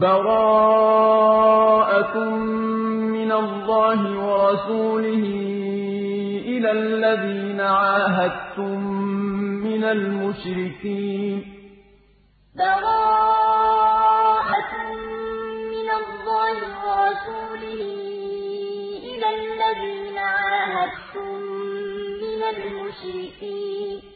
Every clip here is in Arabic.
بَرَاءَةٌ مِّنَ اللَّهِ وَرَسُولِهِ إِلَى الَّذِينَ عَاهَدتُّم مِّنَ الْمُشْرِكِينَ. بَرَاءَةٌ مِّنَ اللَّهِ وَرَسُولِهِ إِلَى الَّذِينَ عَاهَدتُّم مِّنَ الْمُشْرِكِينَ.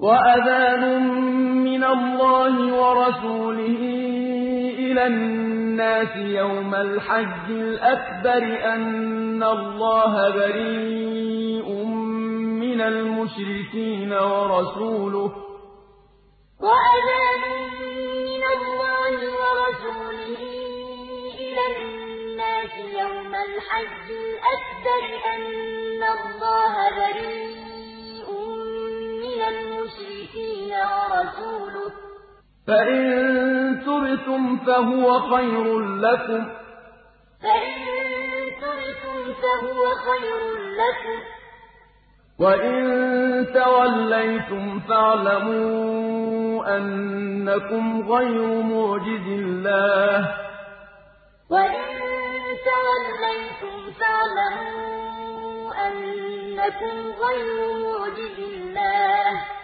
وَأَذَانٌ مِّنَ اللَّهِ وَرَسُولِهِ إِلَى النَّاسِ يَوْمَ الْحَجِّ الْأَكْبَرِ أَنَّ اللَّهَ بَرِيءٌ مِّنَ الْمُشْرِكِينَ وَرَسُولُهُ ۚ. وَأَذَانٌ مِّنَ اللَّهِ وَرَسُولِهِ. إِلَى النَّاسِ يَوْمَ الْحَجِّ الْأَكْبَرِ أَنَّ اللَّهَ بَرِيءٌ مِّنَ الْمُشْرِكِينَ وَرَسُولُهُ ۚ فَإِن تُبْتُمْ فَهُوَ خَيْرٌ لَّكُمْ ۖ وَإِن تَوَلَّيْتُمْ فَاعْلَمُوا أَنَّكُمْ غَيْرُ مُعْجِزِي اللَّهِ ۗ.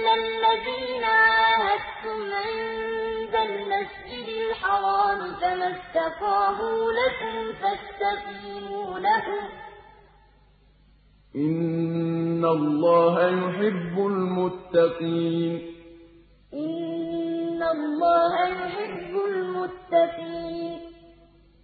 إِلَّا الَّذِينَ عَاهَدتُّمْ عِندَ الْمَسْجِدِ الْحَرَامِ فَمَا اسْتَقَامُوا لَكُمْ فَاسْتَقِيمُوا لَهُمْ ۚ إِنَّ اللَّهَ يُحِبُّ الْمُتَّقِينَ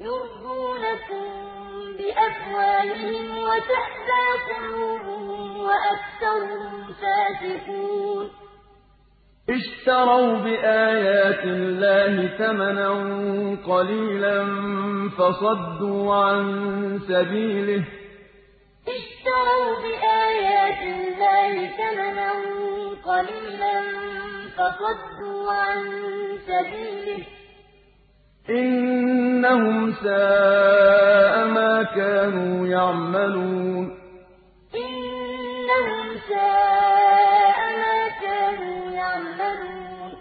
يرضونكم بأفواههم وتأبى قلوبهم وأكثرهم فاسقون. اشتروا بآيات الله ثمنا قليلا فصدوا عن سبيله. اشتروا بآيات الله ثمنا قليلا فصدوا عن سبيله. إنهم ساء ما كانوا يعملون. إنهم ساء ما كانوا يعملون.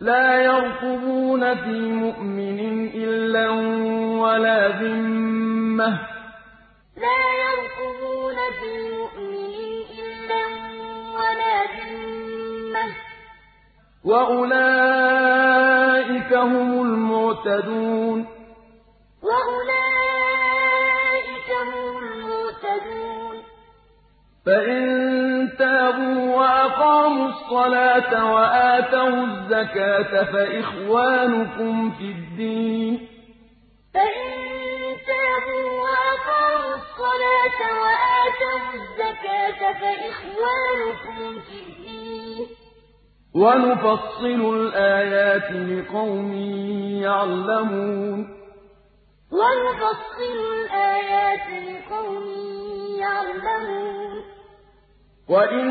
لا يرقبون في مؤمن إلا ولا ذمة. لا يرقبون في وأولئك هم المعتدون وأولئك هم المعتدون فإن تابوا وأقاموا الصلاة وآتوا الزكاة فإخوانكم في الدين فإن تابوا وأقاموا الصلاة وآتوا الزكاة فإخوانكم في الدين ونفصل الآيات لقوم يعلمون. ونفصل الآيات لقوم يعلمون. وإن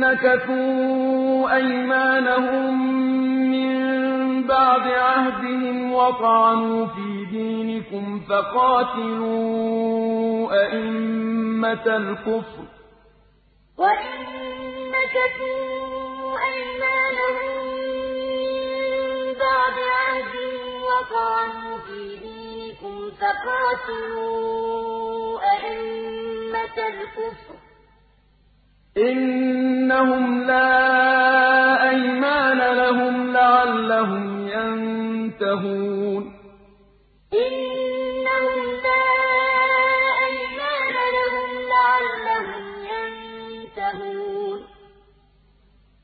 نكثوا أيمانهم من بعد عهدهم وطعنوا في دينكم فقاتلوا أئمة الكفر. وإن نكثوا أيمانهم من بعد عهدهم وطعنوا في دينكم فقاتلوا أئمة الكفر إنهم لا أيمان لهم لعلهم ينتهون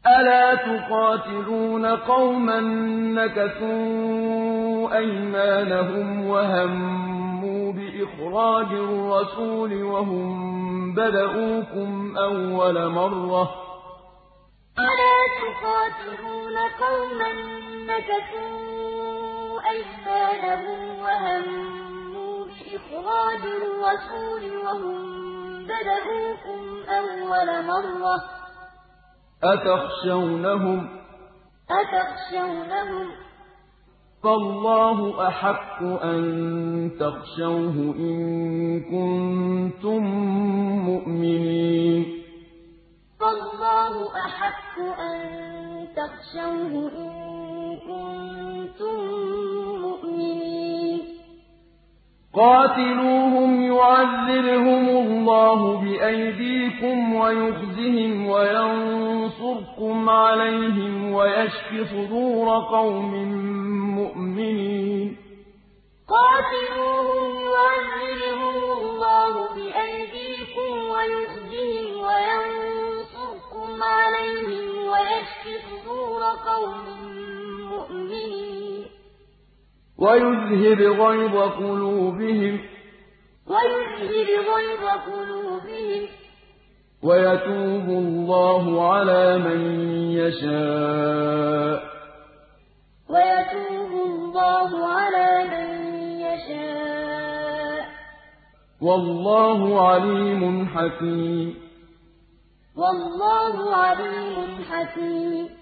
ألا تقاتلون قوما نكثوا أيمانهم وهموا بإخراج الرسول وهم بدؤوكم أول مرة أتخشونهم؟ أتخشونهم؟ فالله أحق أن تخشوه إن كنتم مؤمنين. فالله أحق أن تخشوه إن كنتم مؤمنين قاتلوهم يعذبهم الله بأيديكم ويخزهم وينصركم عليهم ويشف صدور قوم مؤمنين. قاتلوهم يعذبهم الله بأيديكم ويخزهم وينصركم عليهم ويشف صدور قوم مؤمنين. ويذهب غيظ قلوبهم ويذهب غيظ قلوبهم ويتوب الله على من يشاء. ويتوب الله على من يشاء. والله عليم حكيم. والله عليم حكيم.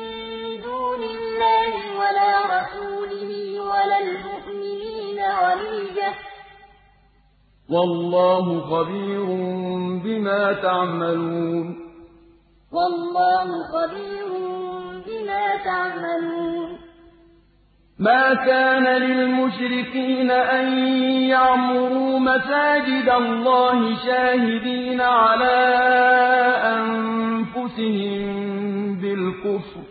دُونِ اللَّهِ وَلَا رَسُولِهِ وَلَا الْمُؤْمِنِينَ وَلِيجَةً ۚ وَاللَّهُ خَبِيرٌ بِمَا تَعْمَلُونَ. وَاللَّهُ خَبِيرٌ بِمَا تَعْمَلُونَ. ما كان للمشركين أن يعمروا مساجد الله شاهدين على أنفسهم بالكفر.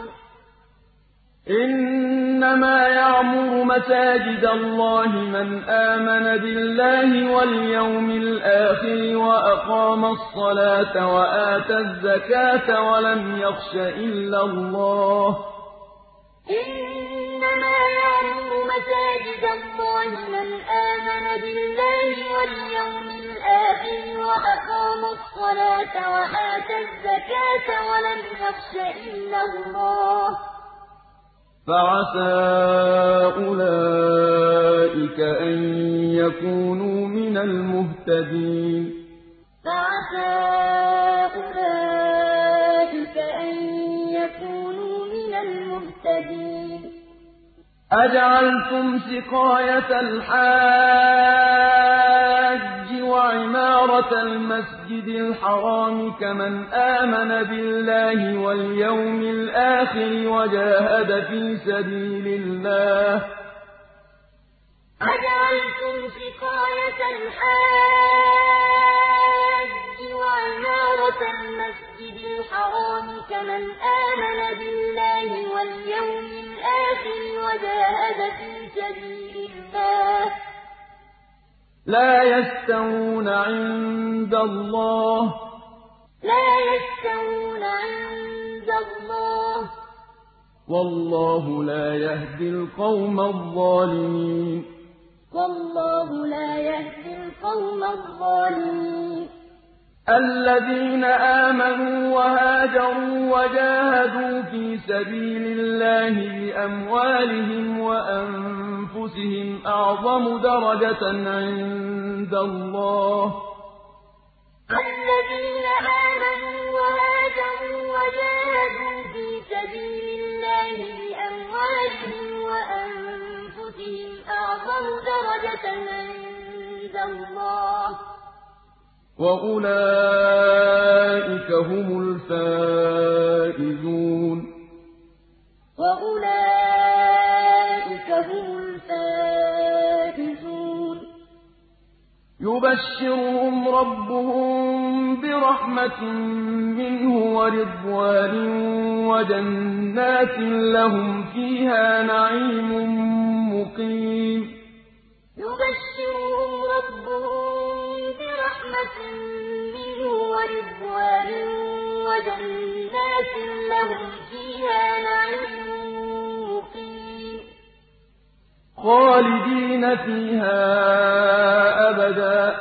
إنما يعمر مساجد الله من آمن بالله واليوم الآخر وأقام الصلاة وآتى الزكاة ولم يخش إلا الله. إنما يعمر مساجد الله من آمن بالله واليوم الآخر وأقام الصلاة الزكاة ولم يخش إلا الله. فعسى أولئك أن يكونوا من المهتدين. فعسى أولئك أن يكونوا من المهتدين. أجعلتم سقاية الحاج وعمارة المسجد الحرام كمن آمن بالله واليوم الآخر وجاهد في سبيل الله. أجعلتم سقاية الحاج وعمارة المسجد الحرام كمن آمن بالله واليوم الآخر وجاهد في سبيل الله. لا يستوون عند الله. لا يستوون عند الله. والله لا يهدي القوم الظالمين. والله لا يهدي القوم الظالمين. الذين آمنوا وهاجروا وجاهدوا في سبيل الله بأموالهم وأنفسهم أعظم درجة عند الله. الذين آمنوا وهاجروا وجاهدوا في سبيل الله بأموالهم وأنفسهم أعظم درجة عند الله. وأولئك هم الفائزون وأولئك هم الفائزون يبشرهم ربهم برحمة منه ورضوان وجنات لهم فيها نعيم مقيم يبشرهم ربهم برحمة منه ورضوان وجنات لهم فيها نعيم مقيم. خالدين فيها أبدا.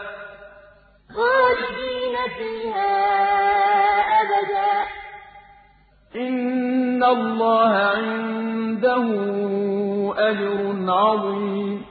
خالدين فيها أبدا. إن الله عنده أجر عظيم.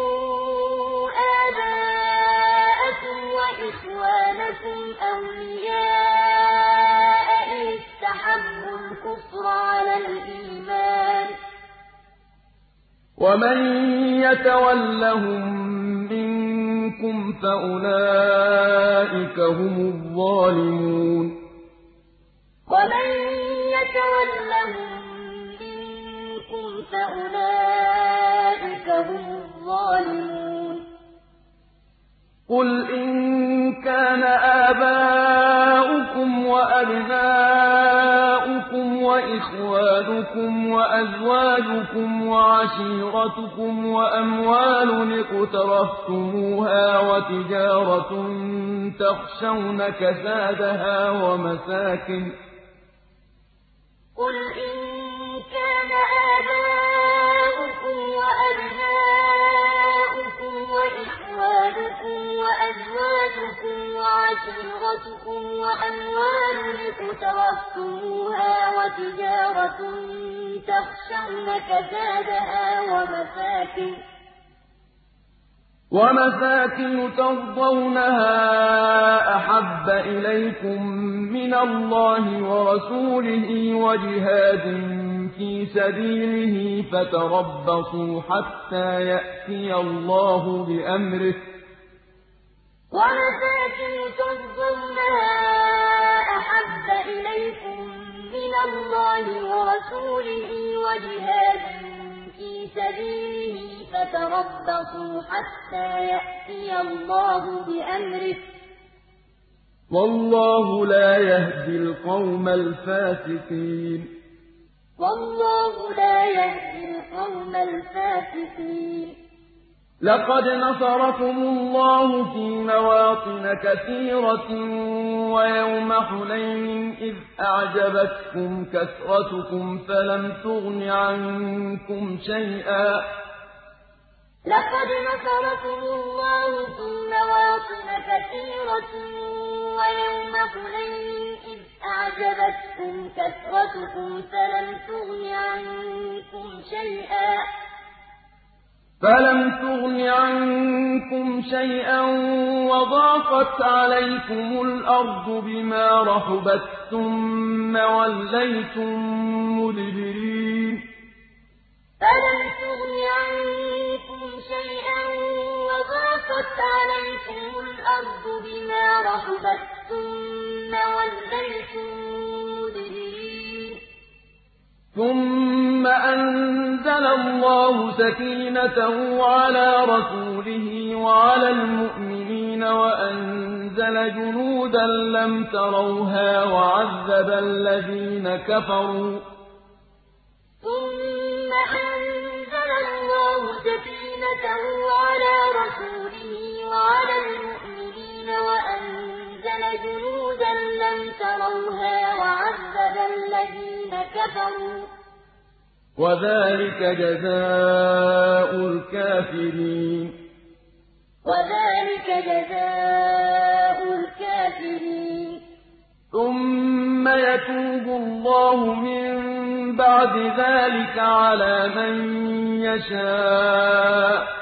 آباءكم وإخوانكم أولياء إن استحبوا الكفر على الإيمان. ومن يتولهم منكم فأولئك هم الظالمون. ومن يتولهم منكم فأولئك هم الظالمون. قل إن كان آباؤكم وأبناؤكم وإخوانكم وأزواجكم وعشيرتكم وأموال اقترفتموها وتجارة تخشون كسادها ومساكن وأزواجكم وعشيرتكم وأموال اقترفتموها وتجارة تخشون كسادها ومساكن ترضونها أحب إليكم من الله ورسوله وجهاد في سبيله فتربصوا حتى يأتي الله بأمره ومساكن ترضونها أحب إليكم من الله ورسوله وجهاد في سبيله فتربصوا حتى يأتي الله بأمره والله لا يهدي القوم الفاسقين لقد نصركم الله في مواطن كثيرة ويوم حنين إذ أعجبتكم كثرتكم فلم تغن عنكم شيئا. لقد نصركم الله في مواطن كثيرة ويوم حنين إذ أعجبتكم كثرتكم فلم تغن عنكم شيئا. فلم تغن عنكم شيئا وضاقت عليكم الأرض بما رحبت ثم وليتم مدبرين فلم تغن عنكم شيئا وضاقت عليكم الأرض بما رحبت ثم وليتم ثم أنزل الله سكينته على رسوله وعلى المؤمنين وأنزل جنودا لم تروها وعذب الذين كفروا. ثم أنزل الله سكينته على رسوله وعلى المؤمنين وأنزل جنودا لم تروها وعذب الذين كفروا. وذلك جزاء الكافرين. وذلك جزاء الكافرين. ثم يتوب الله من بعد ذلك على من يشاء.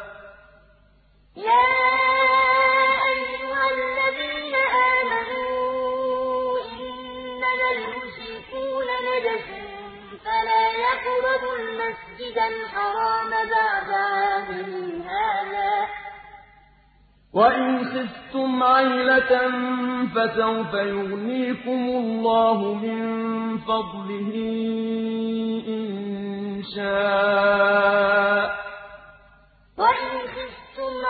يا أيها الذين آمنوا إنما المشركون نجس فلا يقربوا المسجد الحرام بعد عامهم هذا وإن خفتم عيلة فسوف يغنيكم الله من فضله إن شاء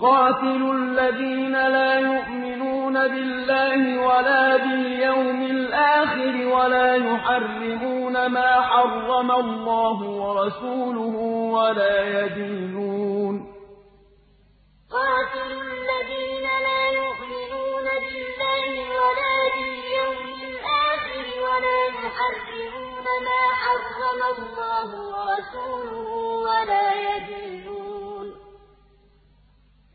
قاتلوا الذين لا يؤمنون بالله ولا باليوم الآخر ولا يحرمون ما حرم الله ورسوله ولا يدينون. قاتلوا الذين لا يؤمنون بالله ولا باليوم الآخر ولا يحرمون ما حرم الله ورسوله ولا يدينون.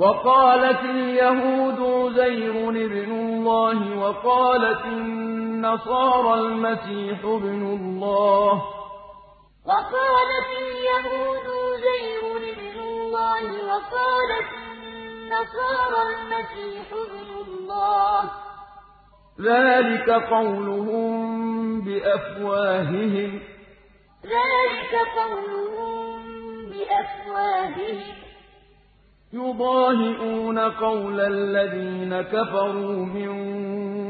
وقالت اليهود عزير ابن الله وقالت النصارى المسيح ابن الله. وقالت اليهود زير ابن الله وقالت النصارى المسيح ابن الله. ذلك قولهم بأفواههم. ذلك قولهم بأفواههم. يضاهئون قول الذين كفروا من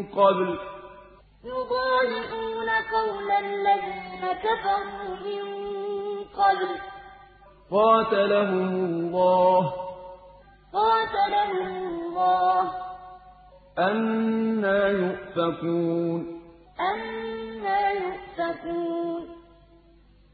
قبل. يضاهئون قول الذين كفروا من قبل. قاتلهم الله. قاتلهم الله. أنا يؤفكون. أنا يؤفكون.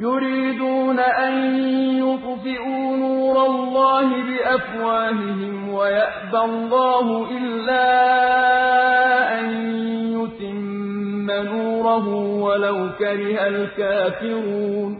يريدون أن يطفئوا نور الله بأفواههم ويأبى الله إلا أن يتم نوره ولو كره الكافرون.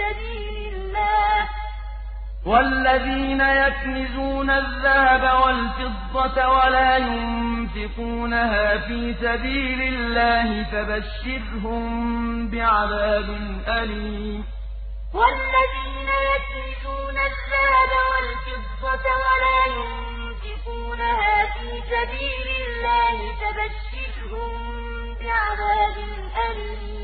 سَبِيلِ اللَّهِ ۗ وَالَّذِينَ يَكْنِزُونَ الذَّهَبَ وَالْفِضَّةَ وَلَا يُنفِقُونَهَا فِي سَبِيلِ اللَّهِ فَبَشِّرْهُم بِعَذَابٍ أَلِيمٍ. وَالَّذِينَ يَكْنِزُونَ الذَّهَبَ وَالْفِضَّةَ وَلَا يُنفِقُونَهَا فِي سَبِيلِ اللَّهِ فَبَشِّرْهُم بِعَذَابٍ أَلِيمٍ.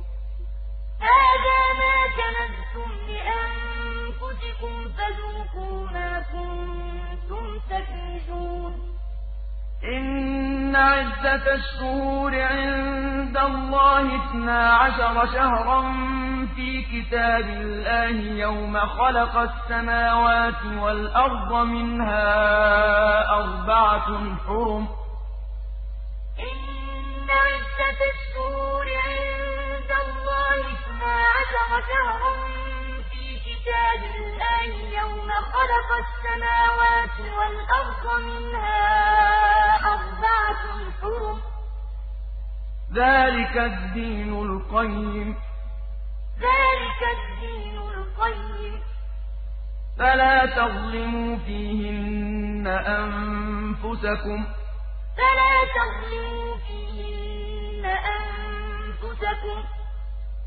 هَٰذَا مَا كَنَزْتُمْ لِأَنفُسِكُمْ فَذُوقُوا مَا كُنتُمْ تَكْنِزُونَ. إِنَّ عِدَّةَ الشُّهُورِ عِندَ اللَّهِ اثْنَا عَشَرَ شَهْرًا فِي كِتَابِ اللَّهِ يَوْمَ خَلَقَ السَّمَاوَاتِ وَالْأَرْضَ مِنْهَا أَرْبَعَةٌ حُرُمٌ ۚ شَهْرًا فِي كِتَابِ اللَّهِ يَوْمَ خَلَقَ السَّمَاوَاتِ وَالْأَرْضَ مِنْهَا أَرْبَعَةٌ حُرُمٌ ۚ. ذَٰلِكَ الدِّينُ الْقَيِّمُ ۚ. ذَٰلِكَ الدِّينُ الْقَيِّمُ ۚ. فَلَا تَظْلِمُوا فِيهِنَّ أَنفُسَكُمْ ۚ.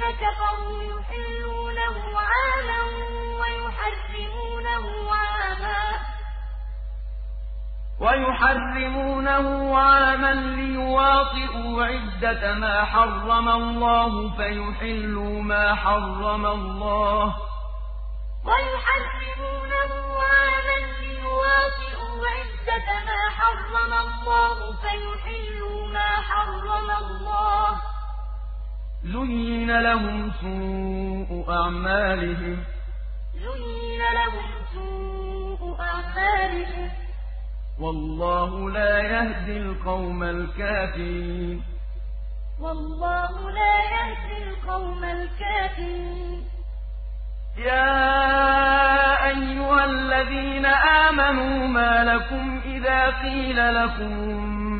كَفَرُوا يُحِلُّونَهُ عَامًا وَيُحَرِّمُونَهُ عَامًا لِّيُوَاطِئُوا عِدَّةَ مَا حَرَّمَ اللَّهُ فَيُحِلُّوا مَا حَرَّمَ اللَّهُ ۚ. زُيِّنَ لَهُمْ سُوءُ أَعْمَالِهِمْ ۗ وَاللَّهُ لَا يَهْدِي الْقَوْمَ الْكَافِرِينَ وَاللَّهُ لَا يَهْدِي الْقَوْمَ الْكَافِرِينَ يَا أَيُّهَا الَّذِينَ آمَنُوا مَا لَكُمْ إِذَا قِيلَ لَكُمُ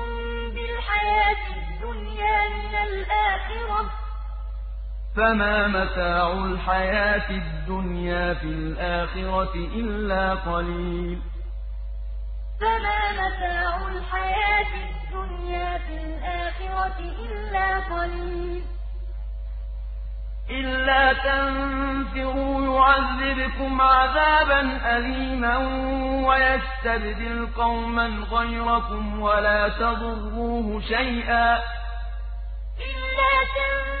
فما متاع الحياة الدنيا في الآخرة إلا قليل. فما متاع الحياة الدنيا في الآخرة إلا قليل. إلا تنفروا يعذبكم عذابا أليما ويستبدل قوما غيركم ولا تضروه شيئا. إلا تنفروا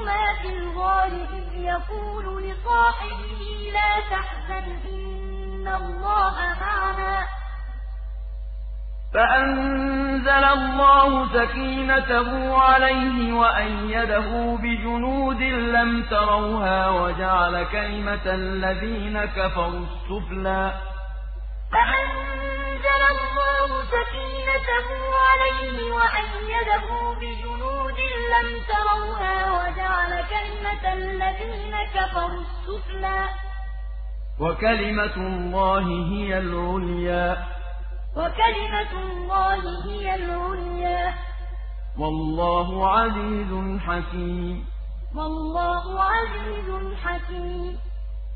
هما في الغار إذ يقول لصاحبه لا تحزن إن الله معنا. فأنزل الله سكينته عليه وأيده بجنود لم تروها وجعل كلمة الذين كفروا السفلى. فأنزل الله سكينته عليه وأيده بجنود لم تروها وجعل كلمة الذين كفروا السفلى. وكلمة الله هي العليا. وكلمة الله هي العليا. والله عزيز حكيم. والله عزيز حكيم.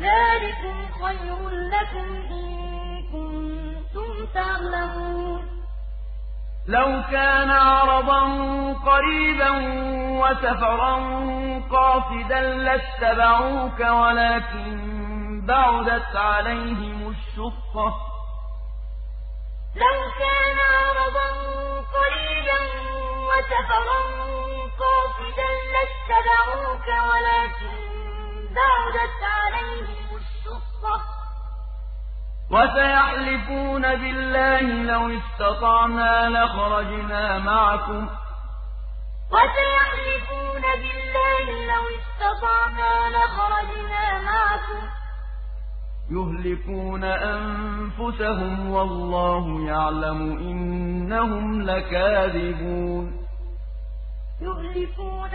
ذلكم خير لكم إن كنتم تعلمون. لو كان عرضا قريبا وسفرا قاصدا لاتبعوك ولكن بعدت عليهم الشقة. لو كان عرضا قريبا وسفرا قاصدا لاتبعوك ولكن بعدت عليهم الشقة. وسيحلفون بالله لو استطعنا لخرجنا معكم. يهلكون أنفسهم والله يعلم إنهم لكاذبون. يهلكون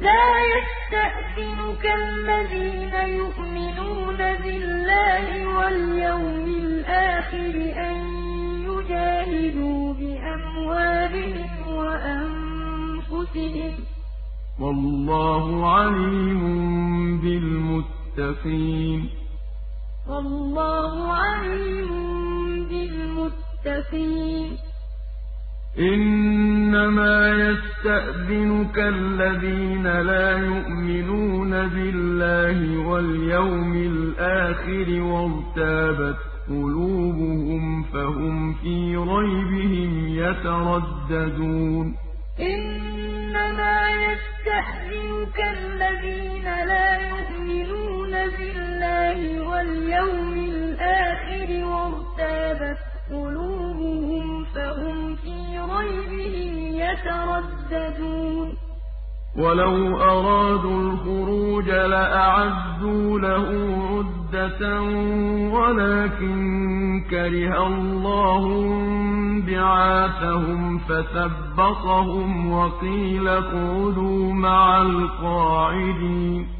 لا يستأذنك الذين يؤمنون بالله واليوم الآخر أن يجاهدوا بأموالهم وأنفسهم. والله عليم بالمتقين. والله عليم بالمتقين. إنما يستأذنك الذين لا يؤمنون بالله واليوم الآخر وارتابت قُلُوبُهُمْ فَهُمْ فِي رَيْبِهِمْ يَتَرَدَّدُونَ. إِنَّمَا يَسْتَأْذِنُكَ الَّذِينَ لَا يُؤْمِنُونَ بِاللَّهِ وَالْيَوْمِ الْآخِرِ وَارْتَابَتْ قُلُوبُهُمْ فَهُمْ فِي رَيْبِهِمْ يَتَرَدَّدُونَ. وَلَوْ أَرَادُوا الْخُرُوجَ لَأَعَدُّوا لَهُ عُدَّةً وَلَٰكِن كَرِهَ اللَّهُ انبِعَاثَهُمْ فَثَبَّطَهُمْ وَقِيلَ اقْعُدُوا مَعَ الْقَاعِدِينَ.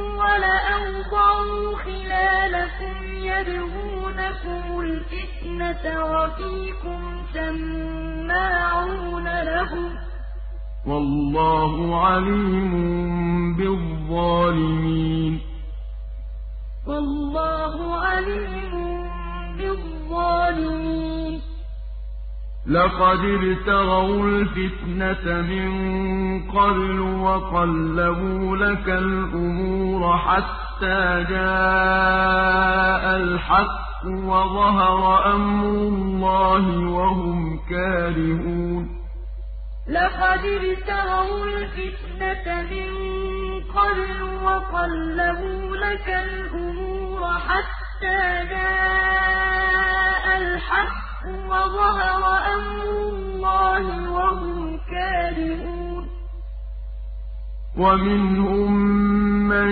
وَلَأَوْضَعُوا خِلَالَكُمْ يَبْغُونَكُمُ الْفِتْنَةَ وَفِيكُمْ سَمَّاعُونَ لَهُمْ ۗ وَاللَّهُ عَلِيمٌ بِالظَّالِمِينَ. وَاللَّهُ عَلِيمٌ بِالظَّالِمِينَ. لَقَدِ ابْتَغَوُا الْفِتْنَةَ مِن قَبْلُ وَقَلَّبُوا لَكَ الْأُمُورَ حَتَّىٰ جَاءَ الْحَقُّ وَظَهَرَ أَمْرُ اللَّهِ وَهُمْ كَارِهُونَ لَقَدِ ابْتَغَوُا الْفِتْنَةَ مِن قَبْلُ وَقَلَّبُوا لَكَ الْأُمُورَ حَتَّىٰ جَاءَ الْحَقُّ وَظَهَرَ أَمْرُ اللَّهِ وَهُمْ كَارِهُونَ. وَمِنْهُم مَّن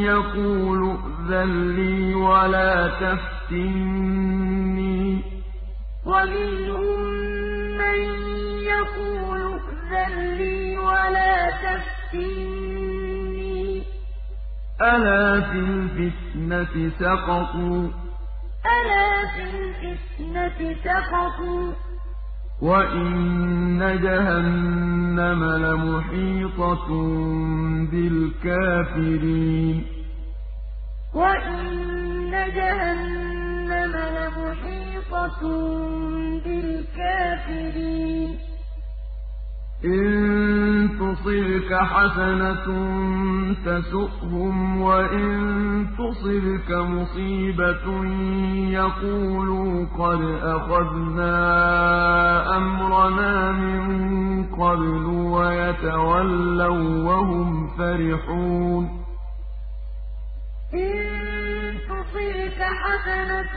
يَقُولُ ائْذَن لِّي وَلَا تَفْتِنِّي ۚ. وَمِنْهُم مَّن يَقُولُ ائْذَن لِّي وَلَا تَفْتِنِّي ۚ. أَلَا فِي الْفِتْنَةِ سَقَطُوا؟ أَلَا فِي الْفِتْنَةِ سَقَطُوا. وَإِنَّ جَهَنَّمَ لَمُحِيطَةٌ بِالْكَافِرِينَ. وَإِنَّ جَهَنَّمَ لَمُحِيطَةٌ بِالْكَافِرِينَ. إِن تُصِبْكَ حَسَنَةٌ تَسُؤْهُمْ وَإِن تُصِبْكَ مُصِيبَةٌ يَقُولُوا قَدْ أَخَذْنَا أَمْرَنَا مِن قَبْلُ وَيَتَوَلَّوا وَّهُمْ فَرِحُونَ. إِن تُصِبْكَ حَسَنَةٌ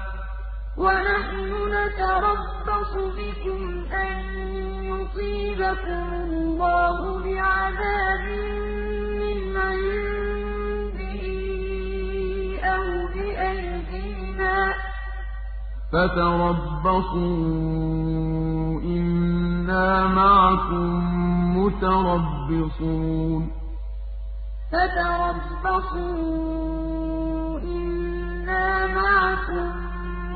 وَنَحْنُ نَتَرَبَّصُ بِكُمْ أَن يُصِيبَكُمُ اللَّهُ بِعَذَابٍ مِّنْ عِندِهِ أَوْ بِأَيْدِينَا ۖ. فَتَرَبَّصُوا إِنَّا مَعَكُم مُّتَرَبِّصُونَ. فَتَرَبَّصُوا إِنَّا مَعَكُم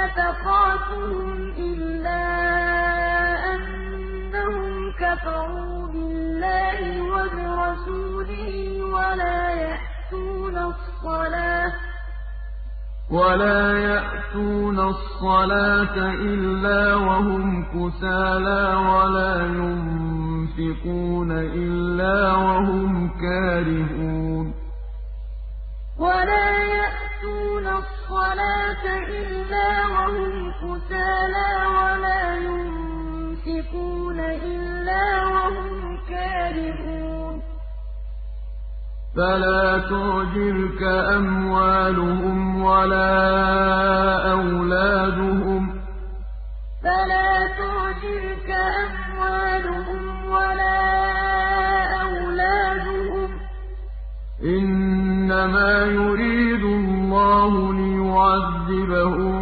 نَفَقَاتُهُمْ إِلَّا أَنَّهُمْ كَفَرُوا بِاللَّهِ وَبِرَسُولِهِ وَلَا يَأْتُونَ الصَّلَاةَ إِلَّا وَهُمْ كُسَالَىٰ وَلَا يُنفِقُونَ إِلَّا وَهُمْ كَارِهُونَ وَلَا يَأْتُونَ الصَّلَاةَ إِلَّا وَهُمْ كُسَالَىٰ وَلَا يُنفِقُونَ إِلَّا وَهُمْ كَارِهُونَ. فَلَا تُعْجِبْكَ أَمْوَالُهُمْ وَلَا أَوْلَادُهُمْ ۚ. إِنَّمَا يُرِيدُ اللَّهُ لِيُعَذِّبَهُم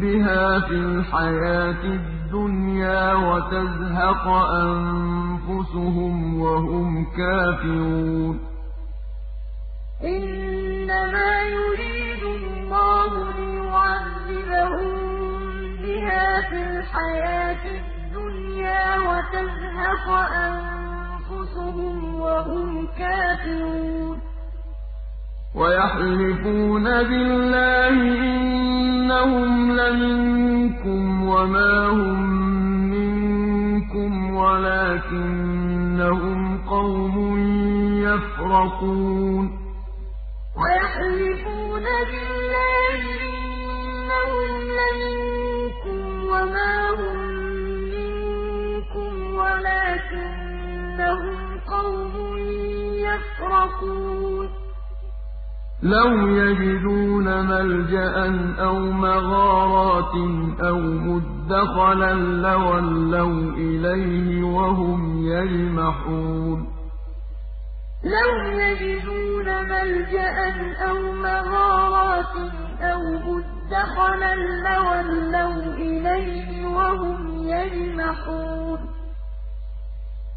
بِهَا فِي الْحَيَاةِ الدُّنْيَا وَتَزْهَقَ أَنفُسُهُمْ وَهُمْ كَافِرُونَ. إِنَّمَا يُرِيدُ اللَّهُ لِيُعَذِّبَهُم بِهَا فِي الْحَيَاةِ الدُّنْيَا وَتَزْهَقَ أَنفُسُهُمْ وَهُمْ كَافِرُونَ. وَيَحْلِفُونَ بِاللَّهِ إِنَّهُمْ لَمِنكُمْ وَمَا هُم مِّنكُمْ وَلَٰكِنَّهُمْ قَوْمٌ يَفْرَقُونَ. وَيَحْلِفُونَ بِاللَّهِ لَوْ يَجِدُونَ مَلْجَأً أَوْ مَغَارَاتٍ أَوْ مُدَّخَلًا لَّوَلَّوْا إِلَيْهِ وَهُمْ يَجْمَحُونَ لَوْ يَجِدُونَ مَلْجَأً أَوْ مَغَارَاتٍ أَوْ مُدَّخَلًا لَّوَلَّوْا إِلَيْهِ وَهُمْ يَجْمَحُونَ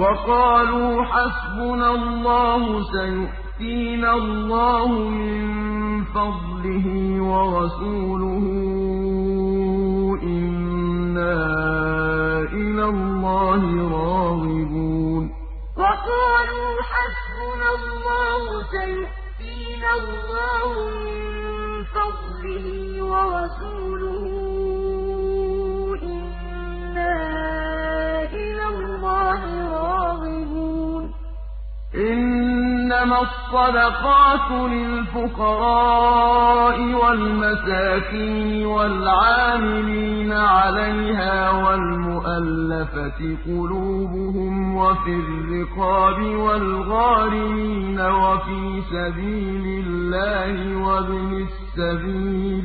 وَقَالُوا حَسْبُنَا اللَّهُ سَيُؤْتِينَا اللَّهُ مِن فَضْلِهِ وَرَسُولُهُ. إِنَّا إِلَى اللَّهِ رَاغِبُونَ. وَقَالُوا حَسْبُنَا اللَّهُ سَيُؤْتِينَا اللَّهُ مِن فَضْلِهِ وَرَسُولُهُ. إِنَّا إِلَى اللَّهِ إِنَّمَا الصَّدَقَاتُ لِلْفُقَرَاءِ وَالْمَسَاكِينِ وَالْعَامِلِينَ عَلَيْهَا وَالْمُؤَلَّفَةِ قُلُوبُهُمْ وَفِي الرِّقَابِ وَالْغَارِمِينَ وَفِي سَبِيلِ اللَّهِ وَابْنِ السَّبِيلِ.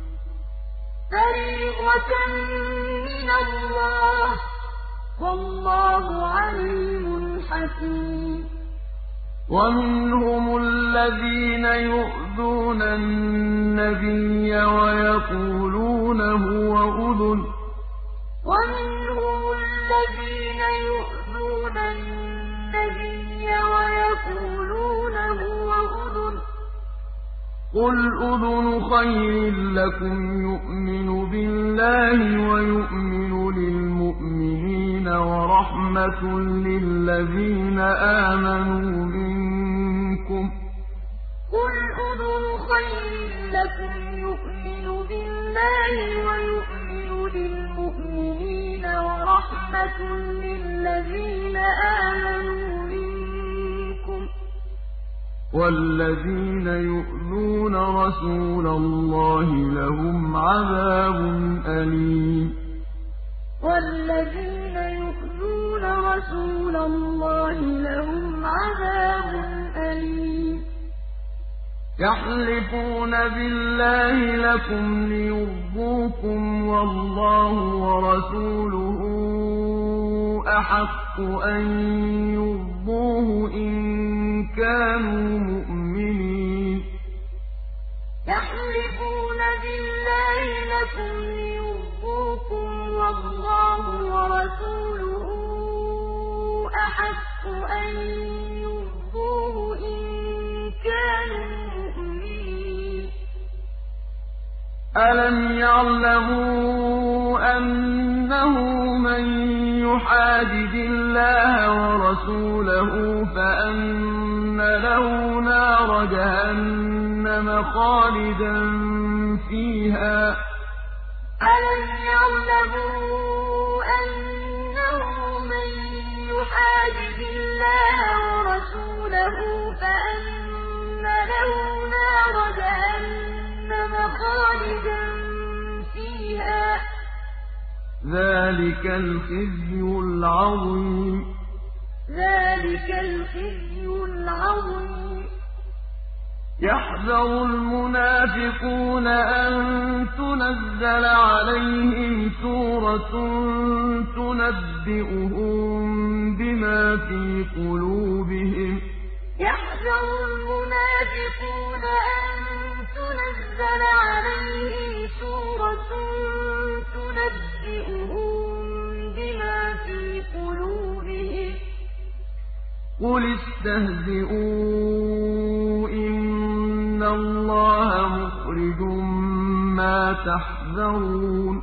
فَرِيضَةً مِّنَ اللَّهِ ۗ. وَاللَّهُ عَلِيمٌ حَكِيمٌ. وَمِنْهُمُ الَّذِينَ يُؤْذُونَ النَّبِيَّ وَيَقُولُونَ هُوَ أُذُنٌ ۚ. قُلْ أُذُنُ خَيْرٍ لَّكُمْ يُؤْمِنُ بِاللَّهِ وَيُؤْمِنُ لِلْمُؤْمِنِينَ وَرَحْمَةٌ لِّلَّذِينَ آمَنُوا مِنكُمْ ۚ قُلْ أُذُنُ خَيْرٍ لَّكُمْ يُؤْمِنُ بِاللَّهِ وَيُؤْمِنُ لِلْمُؤْمِنِينَ وَرَحْمَةٌ لِّلَّذِينَ آمَنُوا مِنكُمْ ۚ وَالَّذِينَ يُؤْذُونَ رَسُولَ اللَّهِ لَهُمْ عَذَابٌ أَلِيمٌ. وَالَّذِينَ يُؤْذُونَ رَسُولَ اللَّهِ لَهُمْ عَذَابٌ أَلِيمٌ. يَحْلِفُونَ بِاللَّهِ لَكُمْ لِيُرْضُوكُمْ وَاللَّهُ وَرَسُولُهُ أَحَقُّ أَن يُرْضُوهُ إِن كَانُوا مُؤْمِنِينَ. يَحْلِفُونَ بِاللَّهِ لَكُمْ لِيُرْضُوكُمْ وَاللَّهُ وَرَسُولُهُ أَحَقُّ أَن يُرْضُوهُ إِن كَانُوا أَلَمْ يَعْلَمُوا أَنَّهُ مَن يُحَادِدِ اللَّهَ وَرَسُولَهُ فَأَنَّ لَهُ نَارَ جَهَنَّمَ خَالِدًا فِيهَا ۚ أَلَمْ يَعْلَمُوا أَنَّهُ مَن يُحَادِدِ اللَّهَ وَرَسُولَهُ فَأَنَّ لَهُ نَارَ جَهَنَّمَ خَالِدًا فِيهَا ۚ. ذَٰلِكَ الْخِزْيُ الْعَظِيمُ. ذَٰلِكَ الْخِزْيُ الْعَظِيمُ. يَحْذَرُ الْمُنَافِقُونَ أَن تُنَزَّلَ عَلَيْهِمْ سُورَةٌ تُنَبِّئُهُم بِمَا فِي قُلُوبِهِمْ ۚ. تُنَزَّلَ عَلَيْهِمْ سُورَةٌ تُنَبِّئُهُم بِمَا فِي قُلُوبِهِمْ ۚ. قُلِ اسْتَهْزِئُوا إِنَّ اللَّهَ مُخْرِجٌ مَّا تَحْذَرُونَ.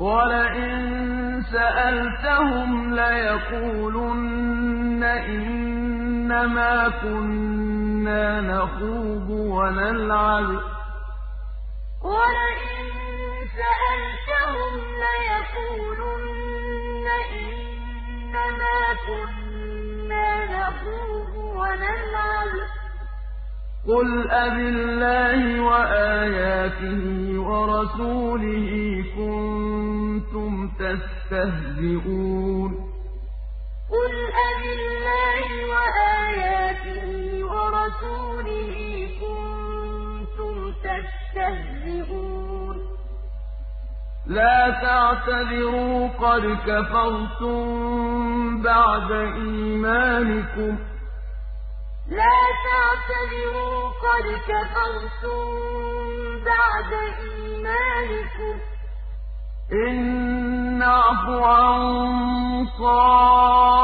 وَلَئِن سَأَلْتَهُمْ لَيَقُولُنَّ إِنَّمَا كُنَّا نَخُوضُ وَنَلْعَبُ ۚ. وَلَئِن سَأَلْتَهُمْ لَيَقُولُنَّ إِنَّمَا كُنَّا نَخُوضُ وَنَلْعَبُ ۚ. قُلْ أَبِاللَّهِ وَآيَاتِهِ وَرَسُولِهِ كُنتُمْ تَسْتَهْزِئُونَ قُلْ أَبِاللَّهِ وَآيَاتِهِ وَرَسُولِهِ كُنتُمْ تَسْتَهْزِئُونَ لَا تَعْتَذِرُوا قَدْ كَفَرْتُم بَعْدَ إِيمَانِكُمْ ۚ لَا تَعْتَذِرُوا قَدْ كَفَرْتُم بَعْدَ إِيمَانِكُمْ ۚ. إِن نَّعْفُ عَن طَائِفَةٍ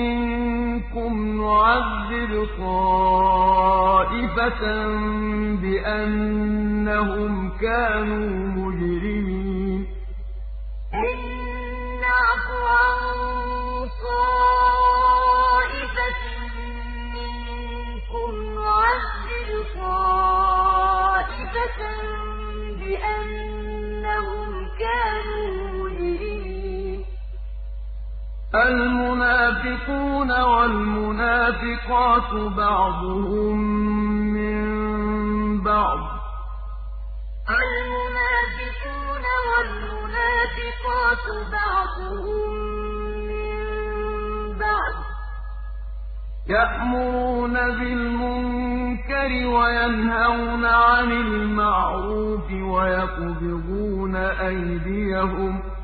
مِّنكُمْ نُعَذِّبْ طَائِفَةً بِأَنَّهُمْ كَانُوا مُجْرِمِينَ. الْمُنَافِقُونَ وَالْمُنَافِقَاتُ بَعْضُهُم مِّن بَعْضٍ ۚ. يَأْمُرُونَ بِالْمُنكَرِ وَيَنْهَوْنَ عَنِ الْمَعْرُوفِ وَيَقْبِضُونَ أَيْدِيَهُمْ ۚ.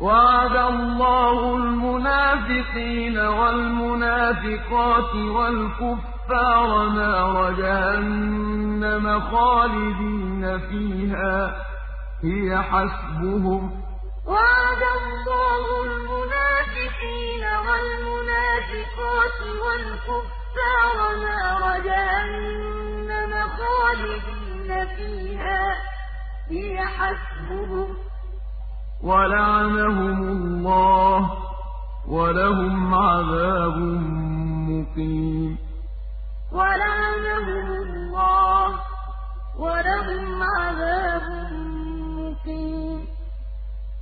وَعَدَ اللَّهُ الْمُنَافِقِينَ وَالْمُنَافِقَاتِ وَالْكُفَّارَ نَارَ جَهَنَّمَ خَالِدِينَ فِيهَا ۚ. هِيَ حَسْبُهُمْ ۚ. وَعَدَ اللَّهُ الْمُنَافِقِينَ وَالْمُنَافِقَاتِ وَالْكُفَّارَ نَارَ جَهَنَّمَ خَالِدِينَ فِيهَا ۚ. هِيَ حَسْبُهُمْ ۚ. وَلَعَنَهُمُ اللَّهُ ۖ وَلَهُمْ عَذَابٌ مُّقِيمٌ. وَلَعَنَهُمُ اللَّهُ ۖ وَلَهُمْ عَذَابٌ مُّقِيمٌ.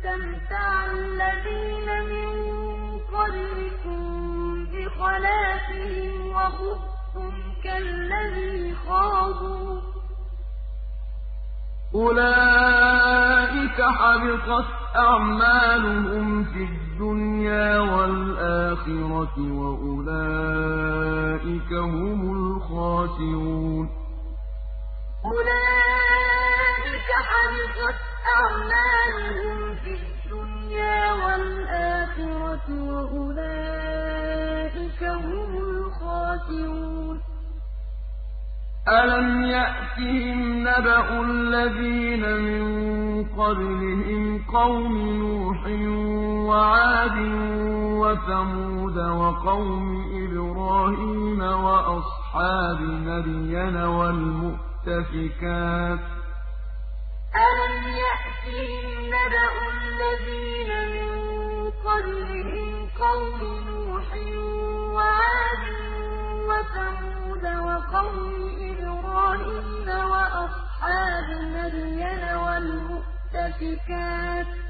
اسْتَمْتَعَ الَّذِينَ مِن قَبْلِكُم بِخَلَاقِهِمْ وَخُضْتُمْ كَالَّذِي خَاضُوا ۚ. أُولَٰئِكَ حَبِطَتْ أَعْمَالُهُمْ فِي الدُّنْيَا وَالْآخِرَةِ ۖ وَأُولَٰئِكَ هُمُ الْخَاسِرُونَ. أَعْمَالُهُمْ فِي الدُّنْيَا وَالْآخِرَةِ ۖ وَأُولَٰئِكَ هُمُ الْخَاسِرُونَ. أَلَمْ يَأْتِهِمْ نَبَأُ الَّذِينَ مِن قَبْلِهِمْ قَوْمِ نُوحٍ وَعَادٍ وَثَمُودَ وَقَوْمِ إِبْرَاهِيمَ وَأَصْحَابِ مَدْيَنَ وَالْمُؤْتَفِكَاتِ ۚ أَلَمْ يَأْتِهِمْ نَبَأُ الَّذِينَ مِن قَبْلِهِمْ قَوْمِ نُوحٍ وَعَادٍ وَثَمُودَ وَقَوْمِ إِبْرَاهِيمَ وَأَصْحَابِ مَدْيَنَ وَالْمُؤْتَفِكَاتِ ۚ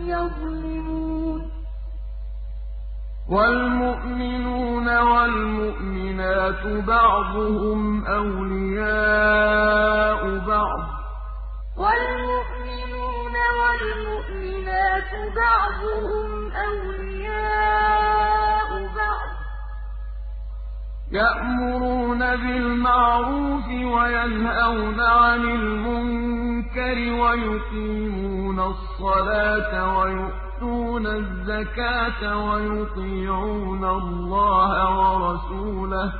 يظلمون. والمؤمنون والمؤمنات بعضهم أولياء بعض. والمؤمنون والمؤمنات بعضهم أولياء بعض يأمرون بالمعروف وينهون عن المنكر ويقيمون الصلاة ويؤمنون يؤتون الزكاة ويطيعون الله ورسوله.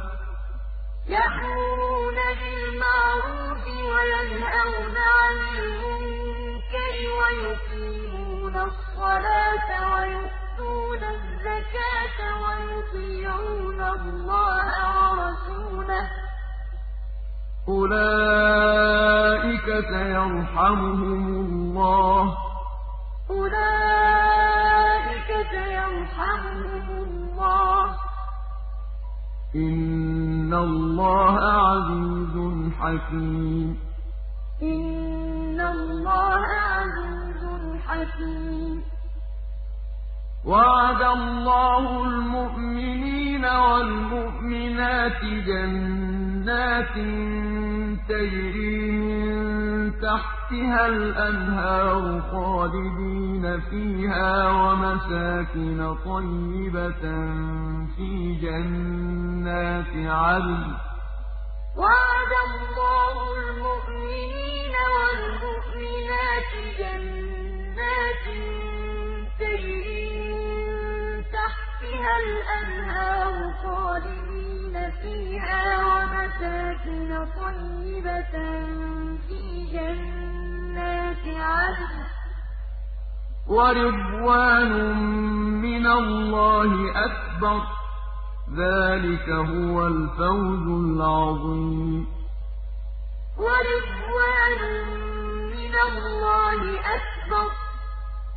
يأمرون بالمعروف وينهون عن المنكر ويقيمون الصلاة ويؤتون الزكاة ويطيعون الله أولئك سيرحمهم الله. أُولَٰئِكَ سَيَرْحَمُهُمُ اللَّهُ ۗ. إِنَّ اللَّهَ عَزِيزٌ حَكِيمٌ. إِنَّ اللَّهَ عَزِيزٌ حَكِيمٌ. وَعَدَ اللَّهُ الْمُؤْمِنِينَ وَالْمُؤْمِنَاتِ جَنَّاتٍ تَجْرِي مِن تَحْتِهَا الْأَنْهَارُ خَالِدِينَ فِيهَا وَمَسَاكِنَ طَيِّبَةً فِي جَنَّاتِ عَدْنٍ ۚ. وَعَدَ اللَّهُ الْمُؤْمِنِينَ وَالْمُؤْمِنَاتِ جَنَّاتٍ تَجْرِي مِن تَحْتِهَا الْأَنْهَارُ خَالِدِينَ فِيهَا وَمَسَاكِنَ طَيِّبَةً فِي جَنَّاتِ عَدْنٍ ۚ. وَرِضْوَانٌ مِّنَ اللَّهِ أَكْبَرُ ۚ. ذَٰلِكَ هُوَ الْفَوْزُ الْعَظِيمُ. وَرِضْوَانٌ مِّنَ اللَّهِ أَكْبَرُ.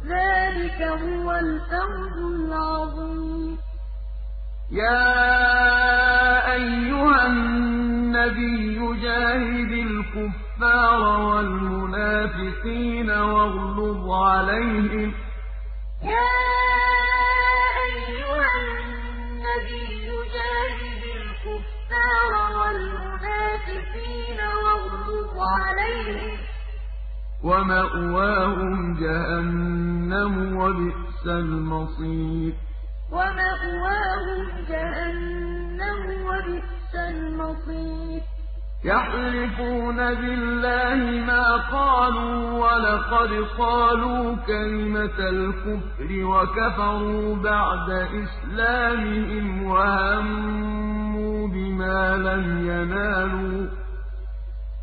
ذَٰلِكَ هُوَ الْفَوْزُ الْعَظِيمُ. يَا أَيُّهَا النَّبِيُّ جَاهِدِ الْكُفَّارَ وَالْمُنَافِقِينَ وَاغْلُظْ عَلَيْهِمْ ۚ. وَمَأْوَاهُمْ جَهَنَّمُ ۖ وَبِئْسَ الْمَصِيرُ. وَمَأْوَاهُمْ جَهَنَّمُ ۖ وَبِئْسَ الْمَصِيرُ. يَحْلِفُونَ بِاللَّهِ مَا قَالُوا وَلَقَدْ قَالُوا كَلِمَةَ الْكُفْرِ وَكَفَرُوا بَعْدَ إِسْلَامِهِمْ وَهَمُّوا بِمَا لَمْ يَنَالُوا ۚ.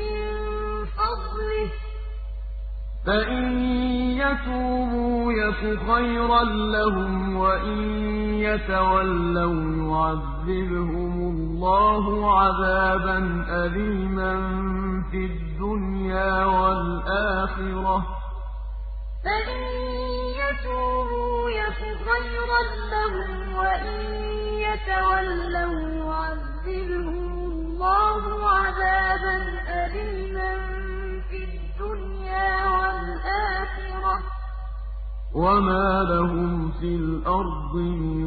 مِن فَضْلِهِ ۚ. فَإِن يَتُوبُوا يَكُ خَيْرًا لَّهُمْ ۖ وَإِن يَتَوَلَّوْا يُعَذِّبْهُمُ اللَّهُ عَذَابًا أَلِيمًا فِي الدُّنْيَا وَالْآخِرَةِ ۚ. فَإِن يَتُوبُوا يَكُ خَيْرًا لَّهُمْ ۖ وَإِن يَتَوَلَّوْا يُعَذِّبْهُمُ اللَّهُ عَذَابًا أَلِيمًا فِي الدُّنْيَا وَالْآخِرَةِ ۚ. وَمَا لَهُمْ فِي الْأَرْضِ مِن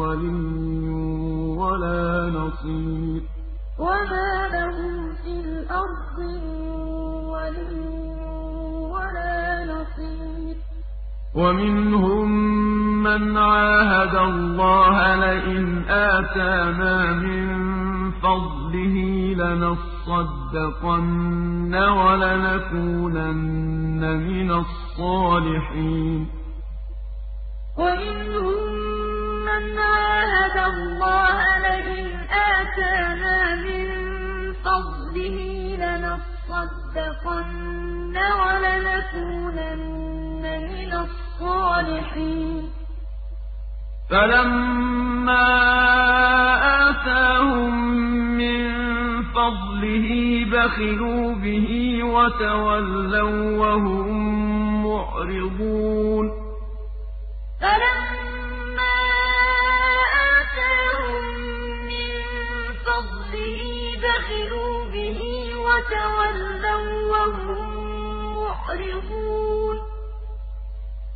وَلِيٍّ وَلَا نَصِيرٍ. وَمَا لَهُمْ فِي الْأَرْضِ مِن وَلِيٍّ وَلَا نَصِيرٍ. وَمِنْهُم مَّنْ عَاهَدَ اللَّهَ لَئِنْ آتَانَا مِن فَضْلِهِ لَنَصَّدَّقَنَّ وَلَنَكُونَنَّ مِنَ الصَّالِحِينَ. وَمِنْهُم مَّنْ عَاهَدَ اللَّهَ لَئِنْ آتَانَا مِن فَضْلِهِ لَنَصَّدَّقَنَّ وَلَنَكُونَنَّ مِنَ الصَّالِحِينَ. فَلَمَّا آتَاهُم مِّن فَضْلِهِ بَخِلُوا بِهِ وَتَوَلَّوا وَّهُم مُّعْرِضُونَ فَلَمَّا آتَاهُم مِّن فَضْلِهِ بَخِلُوا بِهِ وَتَوَلَّوا وَّهُم مُّعْرِضُونَ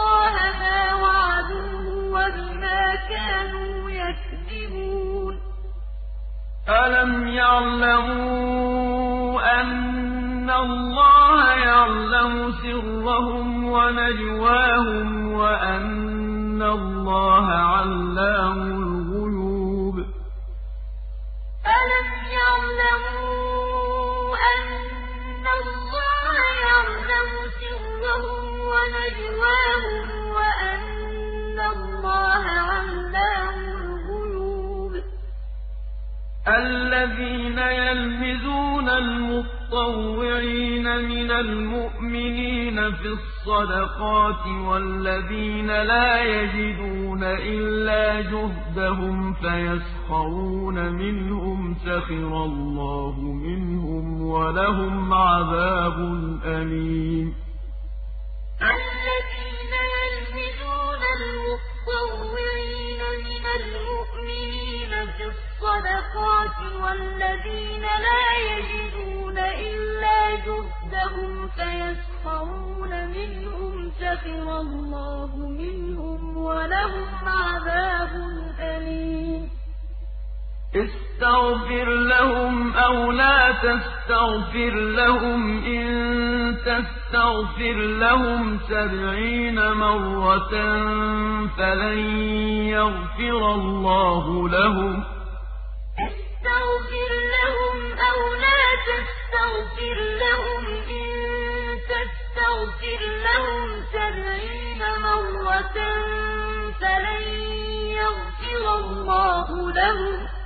اللَّهَ مَا وَعَدُوهُ وَبِمَا كَانُوا يَكْذِبُونَ. أَلَمْ يَعْلَمُوا أَنَّ اللَّهَ يَعْلَمُ سِرَّهُمْ وَنَجْوَاهُمْ وَأَنَّ اللَّهَ عَلَّامُ الْغُيُوبِ. أَلَمْ يَعْلَمُوا أَنَّ اللَّهَ يَعْلَمُ سِرَّهُمْ وَنَجْوَاهُمْ وَأَنَّ اللَّهَ عَلَّامُ الْغُيُوبِ. الَّذِينَ يَلْمِزُونَ الْمُطَّوِّعِينَ مِنَ الْمُؤْمِنِينَ فِي الصَّدَقَاتِ وَالَّذِينَ لَا يَجِدُونَ إِلَّا جُهْدَهُمْ فَيَسْخَرُونَ مِنْهُمْ سَخِرَ اللَّهُ مِنْهُمْ وَلَهُمْ عَذَابٌ أَلِيمٌ. الَّذِينَ يَلْمِزُونَ الْمُطَّوِّعِينَ مِنَ الْمُؤْمِنِينَ فِي الصَّدَقَاتِ وَالَّذِينَ لَا يَجِدُونَ إِلَّا جُهْدَهُمْ فَيَسْخَرُونَ مِنْهُمْ سَخِرَ اللَّهُ مِنْهُمْ وَلَهُمْ عَذَابٌ أَلِيمٌ. اسْتَغْفِرْ لَهُمْ أَوْ لَا تَسْتَغْفِرْ لَهُمْ إِن تَسْتَغْفِرْ لَهُمْ سَبْعِينَ مَرَّةً فَلَن يَغْفِرَ اللَّهُ لَهُمْ ۚ. اسْتَغْفِرْ لَهُمْ أَوْ لَا تَسْتَغْفِرْ لَهُمْ إِن تَسْتَغْفِرْ لَهُمْ سَبْعِينَ مَرَّةً فَلَن يَغْفِرَ اللَّهُ لَهُمْ ۚ.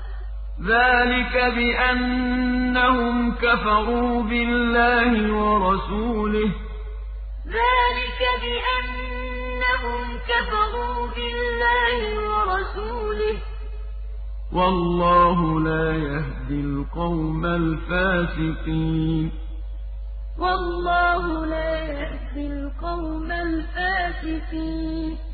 ذَٰلِكَ بِأَنَّهُمْ كَفَرُوا بِاللَّهِ وَرَسُولِهِ ۚ. وَاللَّهُ لَا يَهْدِي الْقَوْمَ الْفَاسِقِينَ. وَاللَّهُ لَا يَهْدِي الْقَوْمَ الْفَاسِقِينَ.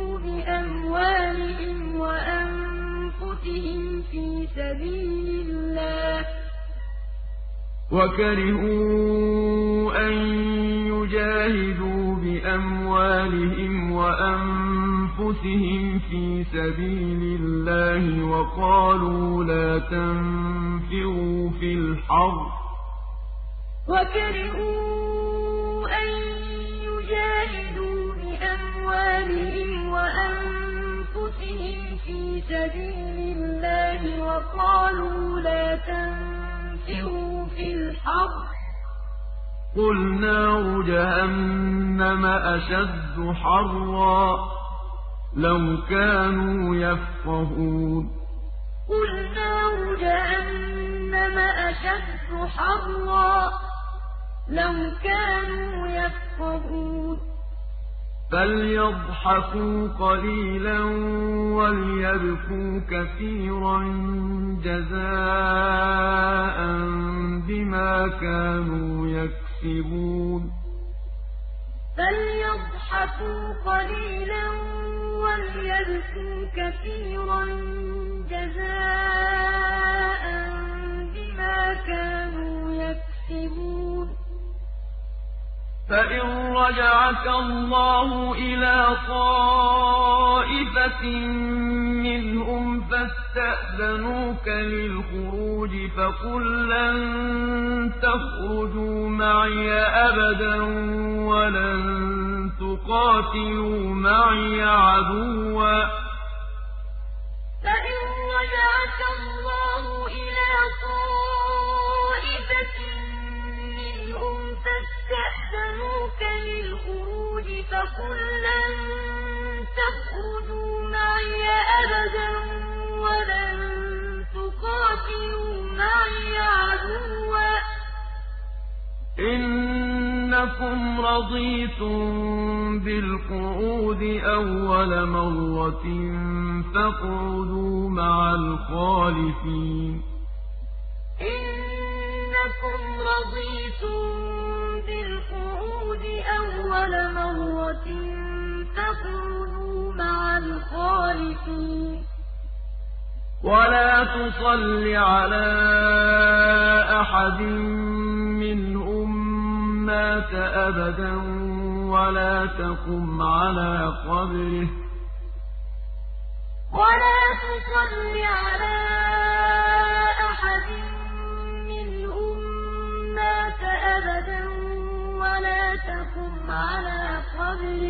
بِأَمْوَالِهِمْ وَأَنفُسِهِمْ فِي سَبِيلِ اللَّهِ ۚ. وَكَرِهُوا أَن يُجَاهِدُوا بِأَمْوَالِهِمْ وَأَنفُسِهِمْ فِي سَبِيلِ اللَّهِ وَقَالُوا لَا تَنفِرُوا فِي الْحَرِّ ۗ. وَكَرِهُوا أَن يُجَاهِدُوا بِأَمْوَالِهِمْ وَأَنفُسِهِمْ فِي سَبِيلِ اللَّهِ وَقَالُوا لَا تَنفِرُوا فِي الْحَرِّ ۗ قُلْ نَارُ جَهَنَّمَ أَشَدُّ حَرًّا لَوْ كَانُوا يَفْقَهُونَ. قُلْ نَارُ جَهَنَّمَ أَشَدُّ حَرًّا ۚ لَّوْ كَانُوا يَفْقَهُونَ. فَلْيَضْحَكُوا قَلِيلًا وَلْيَبْكُوا كَثِيرًا جَزَاءً بِمَا كَانُوا يَكْسِبُونَ فَلْيَضْحَكُوا قَلِيلًا وَلْيَبْكُوا كَثِيرًا جَزَاءً بِمَا كَانُوا يَكْسِبُونَ فَإِن رَّجَعَكَ اللَّهُ إِلَىٰ طَائِفَةٍ مِّنْهُمْ فَاسْتَأْذَنُوكَ لِلْخُرُوجِ فَقُل لَّن تَخْرُجُوا مَعِيَ أَبَدًا وَلَن تُقَاتِلُوا مَعِيَ عَدُوًّا ۖ اسْتَأْذَنُوكَ إِنَّكُمْ رَضِيتُم بِالْقُعُودِ أَوَّلَ مَرَّةٍ فَاقْعُدُوا مَعَ الْخَالِفِينَ. إِنَّكُمْ رَضِيتُم الْقُعُودِ أَوَّلَ مَرَّةٍ فَاقْعُدُوا مَعَ الْخَالِفِينَ. وَلَا تُصَلِّ عَلَىٰ أَحَدٍ مِّنْهُم مَّاتَ أَبَدًا وَلَا تَقُمْ عَلَىٰ قَبْرِهِ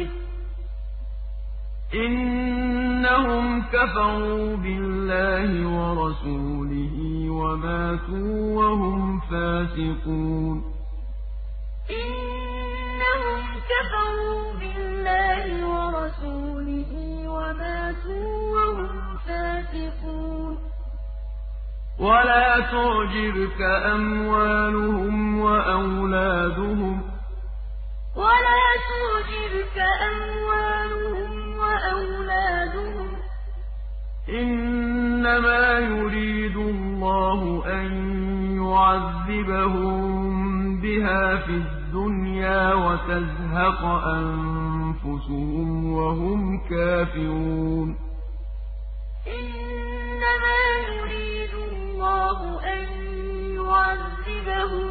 ۖ. إِنَّهُمْ كَفَرُوا بِاللَّهِ وَرَسُولِهِ وَمَاتُوا وَهُمْ فَاسِقُونَ. إِنَّهُمْ كَفَرُوا بِاللَّهِ وَرَسُولِهِ وَمَاتُوا وَهُمْ فَاسِقُونَ. وَلَا تُعْجِبْكَ أَمْوَالُهُمْ وَأَوْلَادُهُمْ. وَلَا تُعْجِبْكَ أَمْوَالُهُمْ وَأَوْلَادُهُمْ ۚ إِنَّمَا يُرِيدُ اللَّهُ أَن يُعَذِّبَهُم بِهَا فِي الدُّنْيَا وَتَزْهَقَ أَنفُسُهُمْ وَهُمْ كَافِرُونَ. إِنَّمَا يُرِيدُ اللَّهُ أَن يُعَذِّبَهُم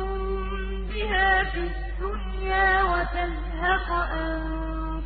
بِهَا فِي الدُّنْيَا وَتَزْهَقَ أَنفُسُهُمْ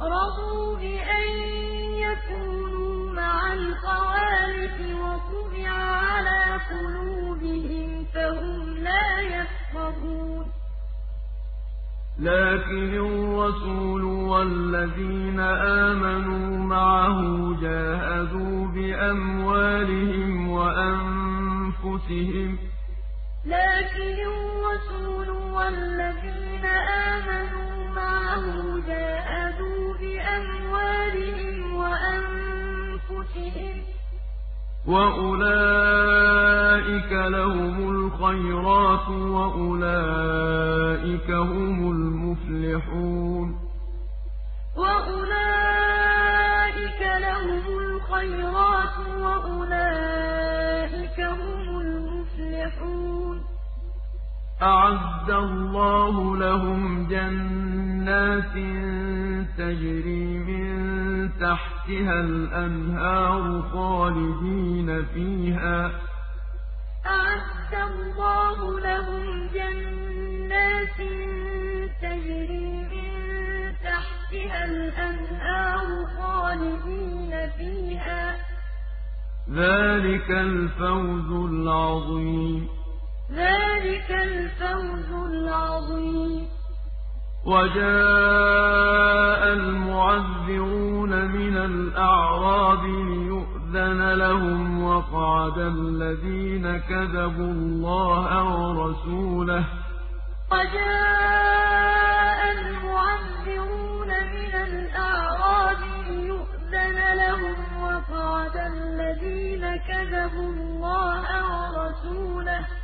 رَضُوا بِأَن يَكُونُوا مَعَ الْخَوَالِفِ وَطُبِعَ عَلَىٰ قُلُوبِهِمْ فَهُمْ لَا يَفْقَهُونَ لكن الرسول والذين آمنوا معه جاهدوا بأموالهم وأنفسهم. وَأُولَٰئِكَ لَهُمُ الْخَيْرَاتُ وَأُولَٰئِكَ هُمُ الْمُفْلِحُونَ وَأُولَٰئِكَ لَهُمُ الْخَيْرَاتُ وَأُولَٰئِكَ أَعَدَّ اللَّهُ لَهُمْ جَنَّاتٍ تَجْرِي مِن تَحْتِهَا الْأَنْهَارُ خَالِدِينَ فِيهَا ۚ. أَعَدَّ اللَّهُ لَهُمْ جَنَّاتٍ تَجْرِي مِن تَحْتِهَا الْأَنْهَارُ خَالِدِينَ فِيهَا ۚ. ذَٰلِكَ الْفَوْزُ الْعَظِيمُ. ذَٰلِكَ الْفَوْزُ الْعَظِيمُ. وَجَاءَ الْمُعَذِّرُونَ مِنَ الْأَعْرَابِ لِيُؤْذَنَ لَهُمْ وَقَعَدَ الَّذِينَ كَذَبُوا اللَّهَ وَرَسُولَهُ. وَجَاءَ الْمُعَذِّرُونَ مِنَ الْأَعْرَابِ لِيُؤْذَنَ لَهُمْ وَقَعَدَ الَّذِينَ كَذَبُوا اللَّهَ وَرَسُولَهُ.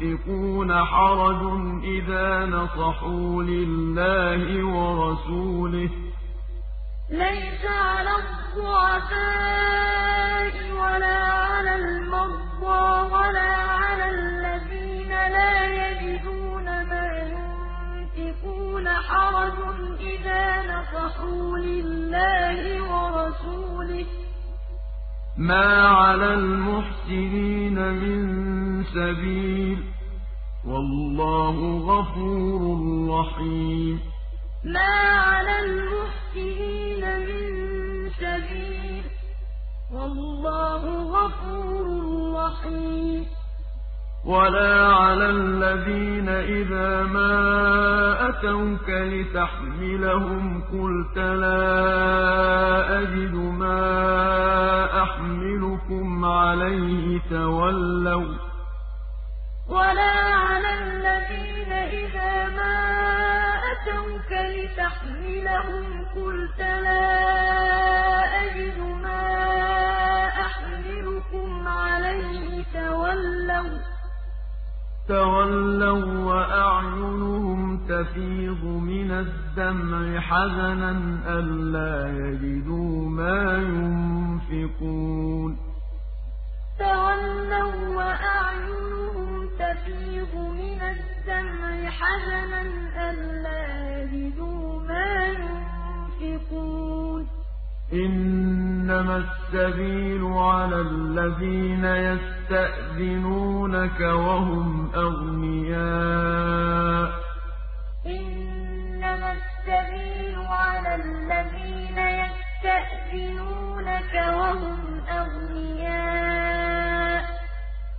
يُنفِقُونَ حَرَجٌ إِذَا نَصَحُوا لِلَّهِ وَرَسُولِهِ ۚ. لَيْسَ عَلَى الضُّعَفَاءِ وَلَا عَلَى الْمَرْضَىٰ وَلَا عَلَى الَّذِينَ لَا يَجِدُونَ مَا يُنفِقُونَ حَرَجٌ إِذَا نَصَحُوا لِلَّهِ وَرَسُولِهِ ۚ. مَا عَلَى الْمُحْسِنِينَ مِن سَبِيلٍ ۚ وَاللَّهُ غَفُورٌ رَّحِيمٌ مَا عَلَى الْمُحْسِنِينَ مِن سَبِيلٍ ۚ وَاللَّهُ غَفُورٌ رَّحِيمٌ وَلَا عَلَى الَّذِينَ إِذَا مَا أَتَوْكَ لِتَحْمِلَهُمْ قُلْتَ لَا أَجِدُ مَا أَحْمِلُكُمْ عَلَيْهِ تَوَلَّوا وَلَا عَلَى الَّذِينَ إِذَا مَا أَتَوْكَ لِتَحْمِلَهُمْ قُلْتَ لَا أَجِدُ تَوَلَّوا وَّأَعْيُنُهُمْ تَفِيضُ مِنَ الدَّمْعِ حَزَنًا أَلَّا يَجِدُوا مَا يُنفِقُونَ. تَوَلَّوا وَّأَعْيُنُهُمْ تَفِيضُ مِنَ الدَّمْعِ حَزَنًا أَلَّا يَجِدُوا مَا يُنفِقُونَ. إِنَّمَا السَّبِيلُ عَلَى الَّذِينَ يَسْتَأْذِنُونَكَ وَهُمْ أَغْنِيَاءُ ۚ.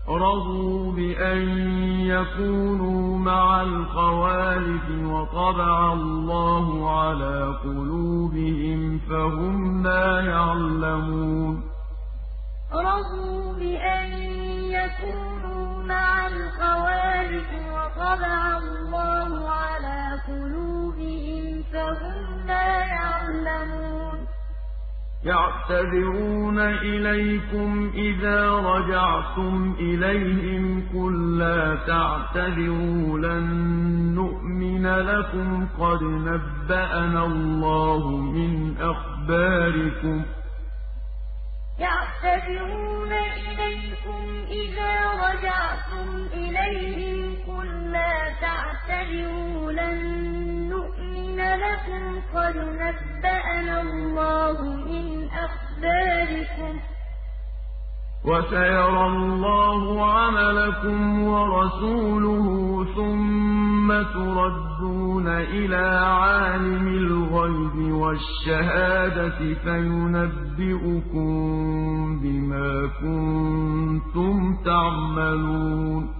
رَضُوا بِأَن يَكُونُوا مَعَ الْخَوَالِفِ وَطَبَعَ اللَّهُ عَلَىٰ قُلُوبِهِمْ فَهُمْ لَا يَعْلَمُونَ رَضُوا بِأَن يَكُونُوا مَعَ الْخَوَالِفِ وَطَبَعَ اللَّهُ عَلَىٰ قُلُوبِهِمْ فَهُمْ لَا يَعْلَمُونَ يَعْتَذِرُونَ إِلَيْكُمْ إِذَا رَجَعْتُمْ إِلَيْهِمْ قُل لَّا تَعْتَذِرُوا لَن نُّؤْمِنَ لَكُمْ قَدْ نَبَّأَنَا اللَّهُ مِنْ أَخْبَارِكُمْ ۚ. نُّؤْمِنَ لَكُمْ قَدْ نَبَّأَنَا اللَّهُ مِنْ أَخْبَارِكُمْ ۚ وَسَيَرَى اللَّهُ عَمَلَكُمْ وَرَسُولُهُ ثُمَّ تُرَدُّونَ إِلَىٰ عَالِمِ الْغَيْبِ وَالشَّهَادَةِ فَيُنَبِّئُكُم بِمَا كُنتُمْ تَعْمَلُونَ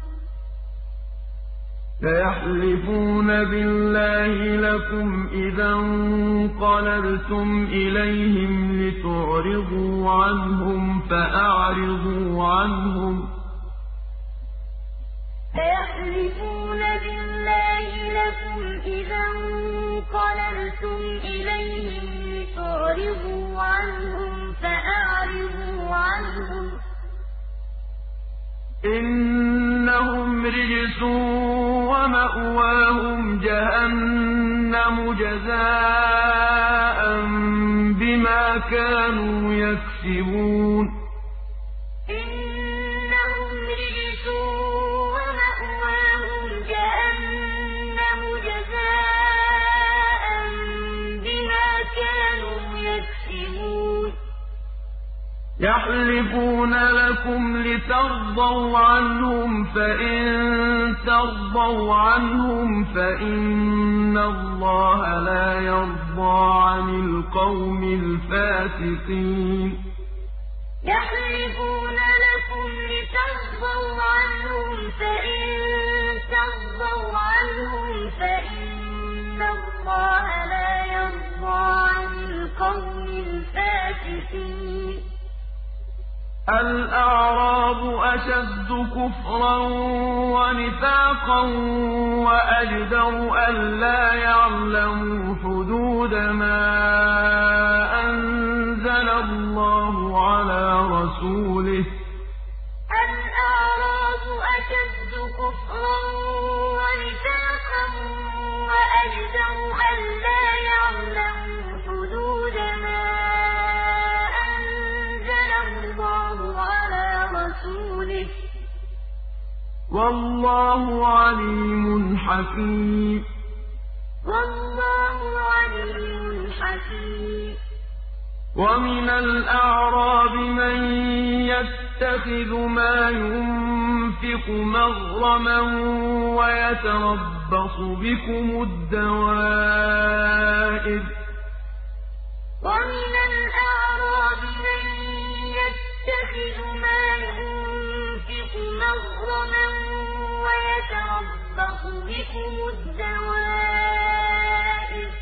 سيحلفون بالله لكم إذا انقلبتم إليهم لتعرضوا عنهم فأعرضوا عنهم. إنهم رجس ومأواهم جهنم جزاء بما كانوا يكسبون. يحلفون لكم لترضوا عنهم فإن ترضوا عنهم فإن الله لا يرضى عن القوم الفاسقين. يحلفون لكم لترضوا عنهم فإن ترضوا عنهم فإن الله لا يرضى عن القوم الفاسقين. الْأَعْرَابُ أَشَدُّ كُفْرًا وَنِفَاقًا وَأَجْدَرُ أَلَّا يَعْلَمُوا حُدُودَ مَا أَنزَلَ اللَّهُ عَلَىٰ رَسُولِهِ ۗ. الْأَعْرَابُ أَشَدُّ كُفْرًا وَنِفَاقًا وَأَجْدَرُ أَلَّا وَاللَّهُ عَلِيمٌ حَكِيمٌ وَمِنَ الْأَعْرَابِ مَن يَتَّخِذُ مَا يُنفِقُ مَغْرَمًا وَيَتَرَبَّصُ بِكُمُ الدَّوَائِرَ ۚ. وَمِنَ الْأَعْرَابِ مَن يَتَّخِذُ مَا يُنفِقُ مَغْرَمًا وَيَتَرَبَّصُ بِكُمُ الدَّوَائِرَ ۚ.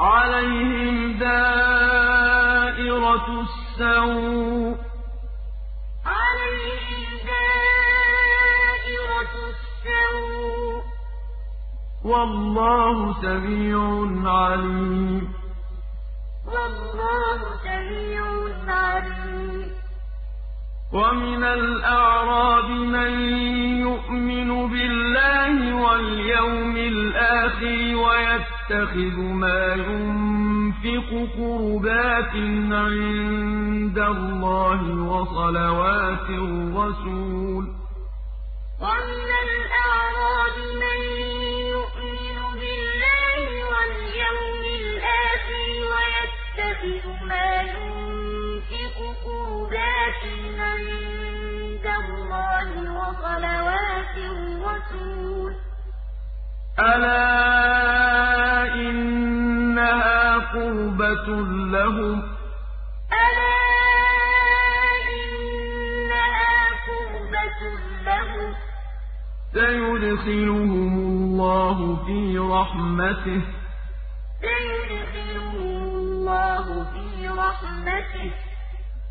عَلَيْهِمْ دَائِرَةُ السَّوْءِ ۗ. عَلَيْهِمْ دَائِرَةُ السَّوْءِ ۗ. وَاللَّهُ سَمِيعٌ عَلِيمٌ. وَاللَّهُ سَمِيعٌ عَلِيمٌ. وَمِنَ الْأَعْرَابِ مَن يُؤْمِنُ بِاللَّهِ وَالْيَوْمِ الْآخِرِ وَيَتَّخِذُ مَا يُنفِقُ قُرُبَاتٍ عِندَ اللَّهِ وَصَلَوَاتِ الرَّسُولِ ۚ. وَمِنَ الْأَعْرَابِ مَن يُؤْمِنُ بِاللَّهِ وَالْيَوْمِ الْآخِرِ وَيَتَّخِذُ مَا يُنفِقُ قُرُبَاتٍ عِندَ اللَّهِ وَصَلَوَاتِ الرَّسُولِ ۚ. أَلَا إِنَّهَا قُرْبَةٌ لَّهُمْ ۚ. أَلَا إِنَّهَا قُرْبَةٌ لَّهُمْ ۚ. سَيُدْخِلُهُمُ اللَّهُ فِي رَحْمَتِهِ ۗ. سَيُدْخِلُهُمُ اللَّهُ فِي رَحْمَتِهِ ۗ.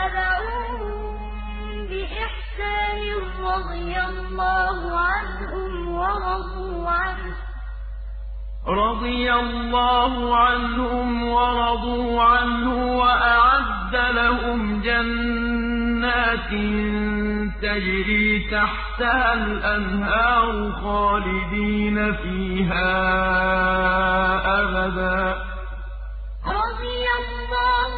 اتَّبَعُوهُم بِإِحْسَانٍ رَّضِيَ اللَّهُ عَنْهُمْ وَرَضُوا عَنْهُ ۚ. رَضِيَ اللَّهُ عَنْهُمْ وَرَضُوا عَنْهُ وَأَعَدَّ لَهُمْ جَنَّاتٍ تَجْرِي تَحْتَهَا الْأَنْهَارُ خَالِدِينَ فِيهَا أَبَدًا ۚ. رَّضِيَ اللَّهُ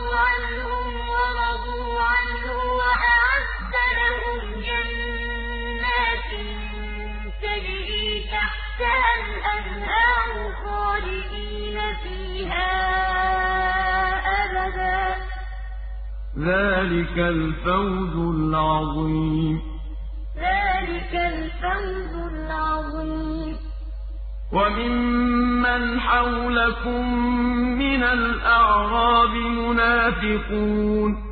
عنه وأعد لهم جنات تجري تحتها الأنهار خالدين فيها أبدا. ذلك الفوز العظيم. ذلك الفوز العظيم. وَمِمَّنْ حَوْلَكُمْ مِنَ الْأَعْرَابِ مُنَافِقُونَ.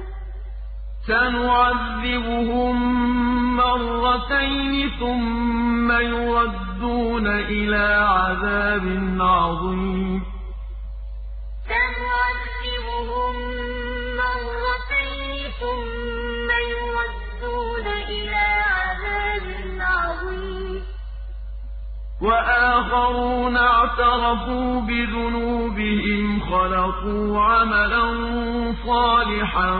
سنعذبهم مرتين ثم يردون إلى عذاب عظيم. سنعذبهم مرتين ثم وآخرون اعترفوا بذنوبهم خلقوا عملا صالحا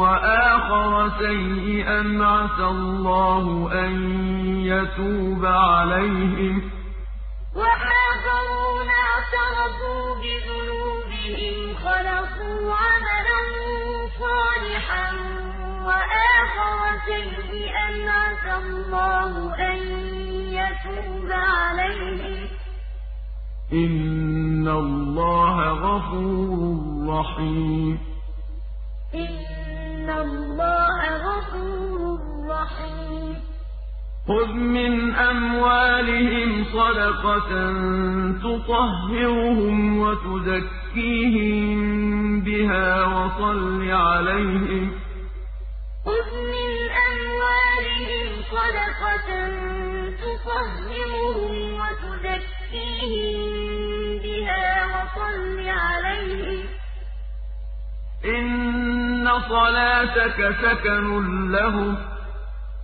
وآخر سيئا عسى الله أن يتوب عليهم. وآخرون اعترفوا بذنوبهم خلقوا عملا صالحا وآخر سيئا عسى الله أن يتوب عليهم إن الله غفور رحيم. إن الله غفور رحيم. خذ من أموالهم صدقة تطهرهم وتزكيهم بها وصل عليهم. خذ من أموالهم صدقة تطهرهم وتزكيهم بها وصل عليهم. إن صلاتك سكن لهم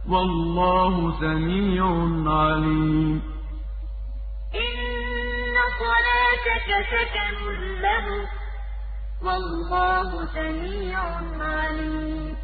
والله سميع عليم. إن صلاتك سكن لهم والله سميع عليم.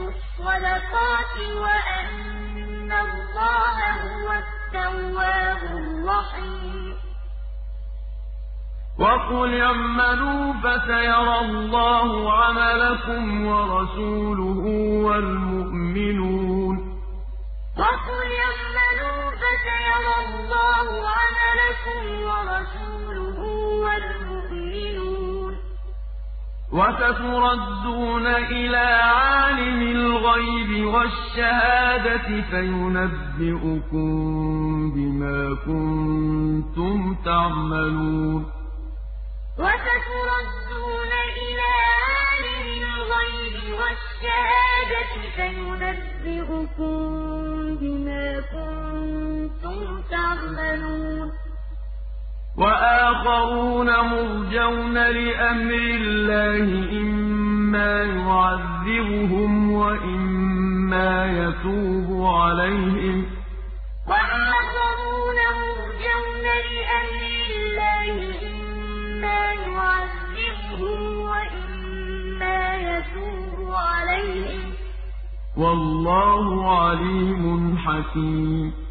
الصدقات وأن الله هو التواب الرحيم. وقل اعملوا فسيرى الله عملكم ورسوله والمؤمنون. وقل اعملوا فسيرى الله عملكم ورسوله والمؤمنون. وستردون إلى عالم الغيب والشهادة فينبئكم بما كنتم تعملون وستردون إلى عالم الغيب والشهادة فينبئكم بما كنتم تعملون وآخرون مرجون لأمر الله إما يعذبهم وإما يتوب عليهم. وآخرون مرجون لأمر الله إما يعذبهم وإما يتوب عليهم. والله عليم حكيم.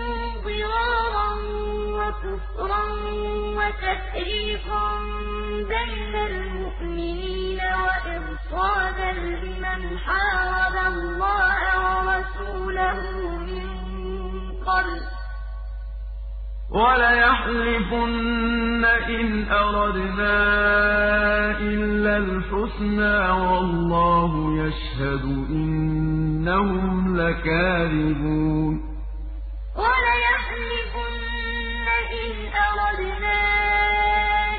ضِرَارًا وَكُفْرًا وَتَفْرِيقًا بَيْنَ الْمُؤْمِنِينَ وَإِرْصَادًا لِّمَنْ حَارَبَ اللَّهَ وَرَسُولَهُ مِن قَبْلُ ۚ. وَلَيَحْلِفُنَّ إِنْ أَرَدْنَا إِلَّا الْحُسْنَىٰ ۖ وَاللَّهُ يَشْهَدُ إِنَّهُمْ لَكَاذِبُونَ. وَلَيَحْلِفُنَّ إِنْ أَرَدْنَا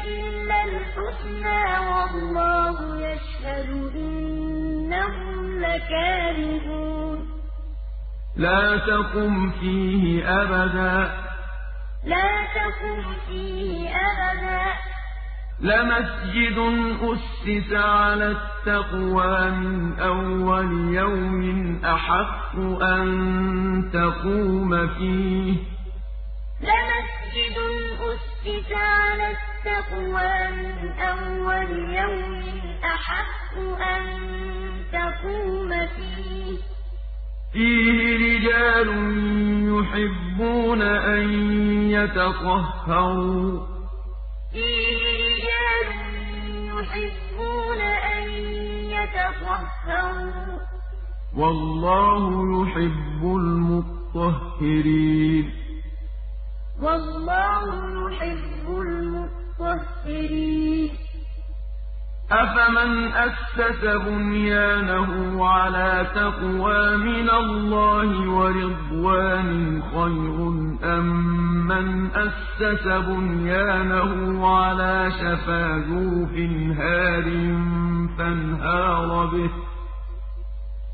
إِلَّا الْحُسْنَىٰ وَاللَّهُ يَشْهَدُ إِنَّهُمْ لَكَاذِبُونَ. لَا تَقُمْ فِيهِ أَبَدًا. لَمَسْجِدٌ أُسِّسَ عَلَى التَّقْوَىٰ مِنْ أَوَّلِ يَوْمٍ أَحَقُّ أَن تَقُومَ فِيهِ ۚ. لَمَسْجِدٌ أُسِّسَ عَلَى التَّقْوَىٰ مِنْ أَوَّلِ يَوْمٍ أَحَقُّ أَن تَقُومَ فِيهِ ۚ. فِيهِ رِجَالٌ يُحِبُّونَ أَن يَتَطَهَّرُوا ۚ. وَاللَّهُ يُحِبُّ الْمُطَّهِّرِينَ. وَاللَّهُ يُحِبُّ الْمُطَّهِّرِينَ. أَفَمَنْ أَسَّسَ بُنْيَانَهُ عَلَىٰ تَقْوَىٰ مِنَ اللَّهِ وَرِضْوَانٍ خَيْرٌ أَم مَّنْ أَسَّسَ بُنْيَانَهُ عَلَىٰ شَفَا جُرُفٍ هَارٍ فَانْهَارَ بِهِ ۗ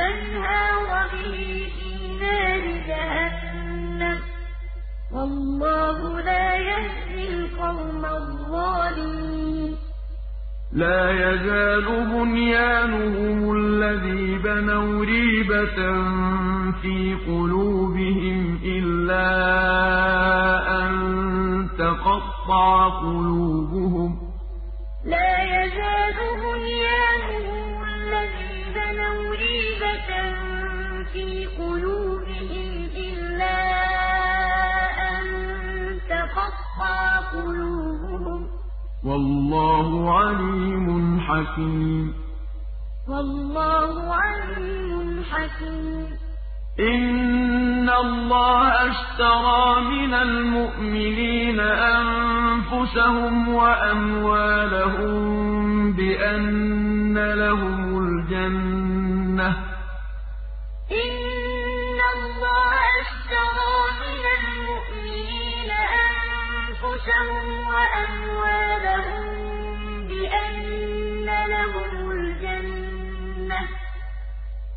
فَانْهَارَ بِهِ فِي نَارِ جَهَنَّمَ ۗ. وَاللَّهُ لَا يَهْدِي الْقَوْمَ الظَّالِمِينَ. لَا يَزَالُ بُنْيَانُهُمُ الَّذِي بَنَوْا رِيبَةً فِي قُلُوبِهِمْ إِلَّا أَن تَقَطَّعَ قُلُوبُهُمْ ۗ. لَا يَزَالُ بُنْيَانُهُمُ الَّذِي بَنَوْا رِيبَةً فِي قُلُوبِهِمْ إِلَّا أَن تَقَطَّعَ قُلُوبُهُمْ ۗ وَاللَّهُ عَلِيمٌ حَكِيمٌ. إِنَّ اللَّهَ اشْتَرَىٰ مِنَ الْمُؤْمِنِينَ أَنفُسَهُمْ وَأَمْوَالَهُم بِأَنَّ لَهُمُ الْجَنَّةَ ۚ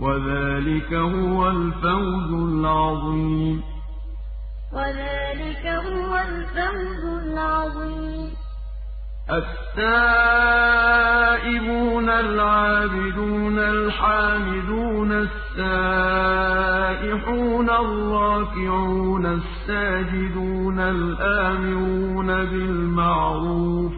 وَذَٰلِكَ هُوَ الْفَوْزُ الْعَظِيمُ. وَذَٰلِكَ هُوَ الْفَوْزُ الْعَظِيمُ. التَّائِبُونَ الْعَابِدُونَ الْحَامِدُونَ السَّائِحُونَ الرَّاكِعُونَ السَّاجِدُونَ الْآمِرُونَ بِالْمَعْرُوفِ.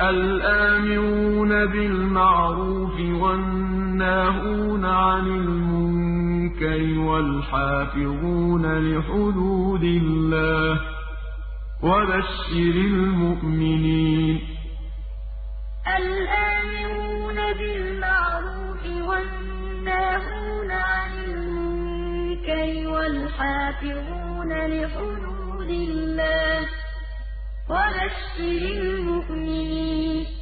الْآمِرُونَ بِالْمَعْرُوفِ وَالنَّاهُونَ عَنِ الْمُنكَرِ وَالْحَافِظُونَ لِحُدُودِ اللَّهِ ۗ وَبَشِّرِ الْمُؤْمِنِينَ. الْآمِرُونَ بِالْمَعْرُوفِ وَالنَّاهُونَ عَنِ الْمُنكَرِ وَالْحَافِظُونَ لِحُدُودِ اللَّهِ وَبَشِّرِ الْمُؤْمِنِينَ.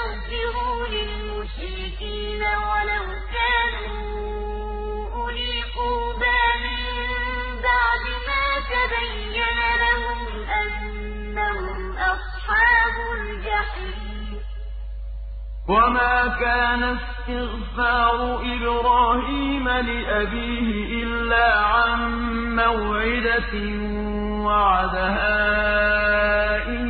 يَسْتَغْفِرُوا لِلْمُشْرِكِينَ وَلَوْ كَانُوا أُولِي قُرْبَىٰ مِن بَعْدِ مَا تَبَيَّنَ لَهُمْ أَنَّهُمْ أَصْحَابُ الْجَحِيمِ. وَمَا كَانَ اسْتِغْفَارُ إِبْرَاهِيمَ لِأَبِيهِ إِلَّا عَن مَّوْعِدَةٍ وَعَدَهَا إِيَّاهُ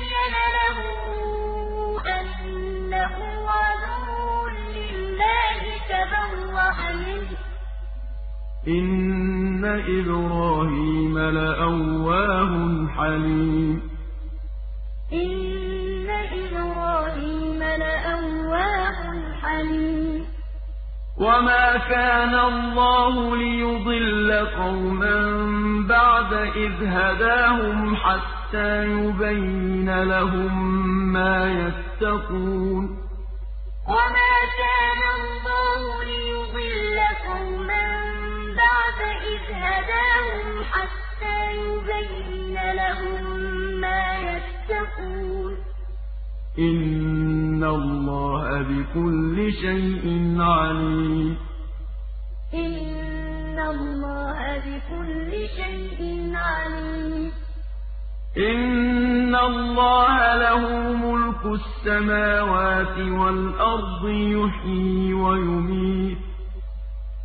إِنَّ إِبْرَاهِيمَ لَأَوَّاهٌ حَلِيمٌ إِنَّ إِبْرَاهِيمَ لَأَوَّاهٌ حَلِيمٌ وَمَا كَانَ اللَّهُ لِيُضِلَّ قَوْمًا بَعْدَ إِذْ هَدَاهُمْ حَتَّىٰ يُبَيِّنَ لَهُم مَّا يَتَّقُونَ يُبَيِّنَ لَهُم مَّا يَتَّقُونَ. إِنَّ اللَّهَ بِكُلِّ شَيْءٍ عَلِيمٌ. إِنَّ اللَّهَ بِكُلِّ شَيْءٍ عَلِيمٌ. إِنَّ اللَّهَ لَهُ مُلْكُ السَّمَاوَاتِ وَالْأَرْضِ يُحْيِي وَيُمِيتُ ۚ.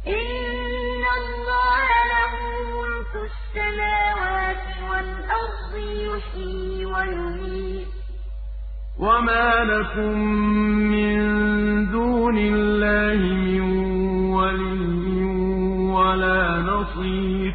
إِنَّ اللَّهَ لَهُ مُلْكُ السَّمَاوَاتِ وَالْأَرْضِ يُحْيِي وَيُمِيتُ ۚ وَمَا لَكُم مِّن دُونِ اللَّهِ مِن وَلِيٍّ وَلَا نَصِيرٍ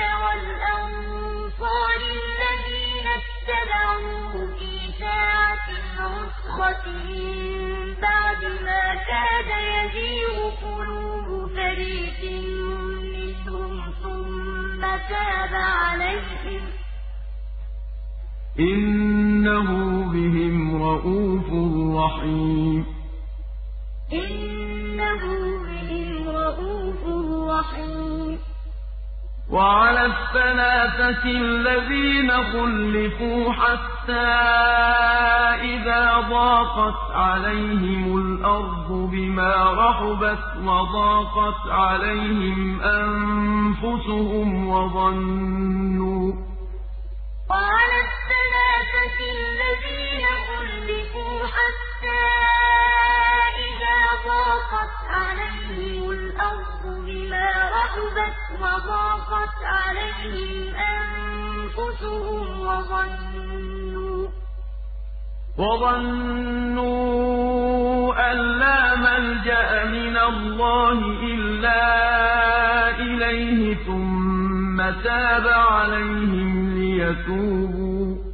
وَالْأَنصَارِ الَّذِينَ اتَّبَعُوهُ فِي سَاعَةِ الْعُسْرَةِ مِن بَعْدِ مَا كَادَ يَزِيغُ قُلُوبُ فَرِيقٍ مِّنْهُمْ ثُمَّ تَابَ عَلَيْهِمْ ۚ. إِنَّهُ بِهِمْ رَءُوفٌ رَّحِيمٌ. وَعَلَى الثَّلَاثَةِ الَّذِينَ خُلِّفُوا حَتَّىٰ إِذَا ضَاقَتْ عَلَيْهِمُ الْأَرْضُ بِمَا رَحُبَتْ وَضَاقَتْ عَلَيْهِمْ أَنفُسُهُمْ وَظَنُّوا وَعَلَى الثَّلَاثَةِ الَّذِينَ خُلِّفُوا حَتَّىٰ بما رحبت وضاقت عليهم أنفسهم وظنوا وظنوا أن لا ملجأ من الله إلا إليه ثم تاب عليهم ليتوبوا.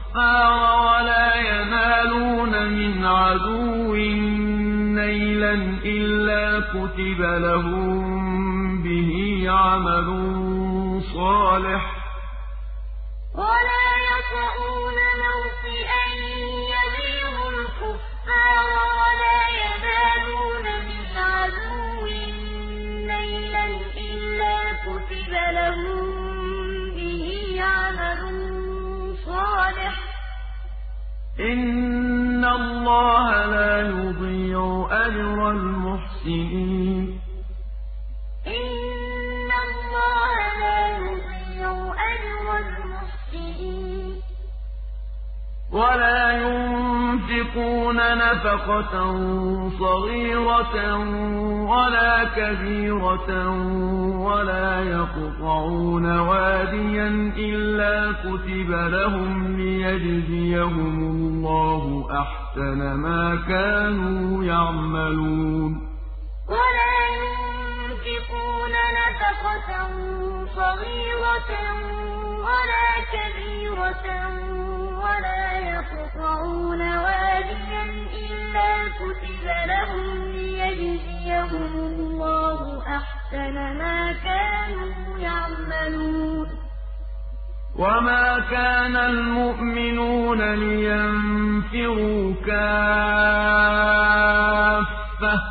وَلَا يَنَالُونَ مِنْ عَدُوٍّ نَّيْلًا إِلَّا كُتِبَ لَهُم بِهِ عَمَلٌ صَالِحٌ ۚ. إِنَّ اللَّهَ لَا يُضِيعُ أَجْرَ الْمُحْسِنِينَ. وَلَا يُنفِقُونَ نَفَقَةً صَغِيرَةً وَلَا كَبِيرَةً وَلَا يَقْطَعُونَ وَادِيًا إِلَّا كُتِبَ لَهُمْ لِيَجْزِيَهُمُ اللَّهُ أَحْسَنَ مَا كَانُوا يَعْمَلُونَ وَلَا يُنفِقُونَ نَفَقَةً صَغِيرَةً وَلَا كَبِيرَةً وَلَا يَقْطَعُونَ وَادِيًا إِلَّا كُتِبَ لَهُمْ لِيَجْزِيَهُمُ اللَّهُ أَحْسَنَ مَا كَانُوا يَعْمَلُونَ. وَمَا كَانَ الْمُؤْمِنُونَ لِيَنفِرُوا كَافَّةً ۚ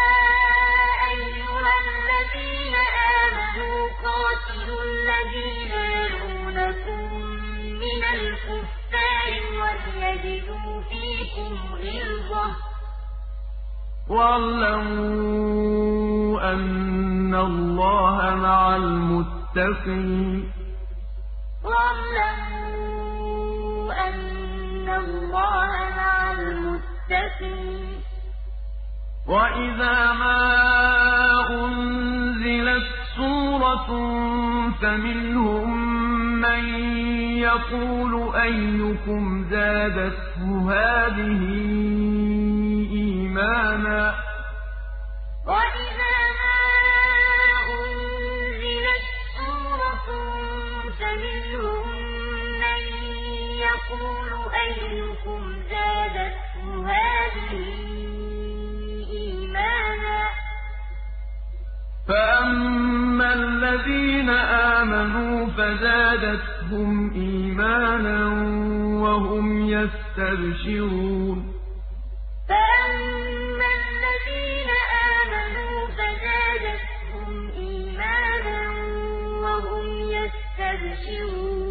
الَّذِينَ يَلُونَكُم مِّنَ الْكُفَّارِ وَلْيَجِدُوا فِيكُمْ غِلْظَةً ۚ. وَاعْلَمُوا أَنَّ اللَّهَ مَعَ الْمُتَّقِينَ. وَاعْلَمُوا أَنَّ اللَّهَ مَعَ الْمُتَّقِينَ. وَإِذَا مَا أُنزِلَتْ سُورَةٌ فَمِنْهُم مَّن يَقُولُ أَيُّكُمْ زَادَتْهُ هَٰذِهِ إِيمَانًا ۚ؟ فَمِنْهُم مَّن يَقُولُ أَيُّكُمْ زَادَتْهُ هَٰذِهِ فَأَمَّا الَّذِينَ آمَنُوا فَزَادَتْهُمْ إِيمَانًا وَهُمْ يَسْتَبْشِرُونَ فَأَمَّا الَّذِينَ آمَنُوا فَزَادَتْهُمْ إِيمَانًا وَهُمْ يَسْتَبْشِرُونَ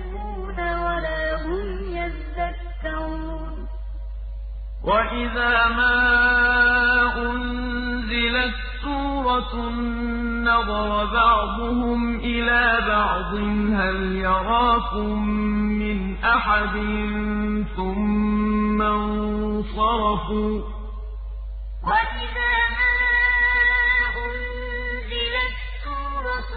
وَإِذَا مَا أُنزِلَتْ سُورَةٌ نَّظَرَ بَعْضُهُمْ إِلَىٰ بَعْضٍ هَلْ يَرَاكُم مِّنْ أَحَدٍ ثُمَّ انصَرَفُوا ۚ وَإِذَا مَا أُنزِلَتْ سُورَةٌ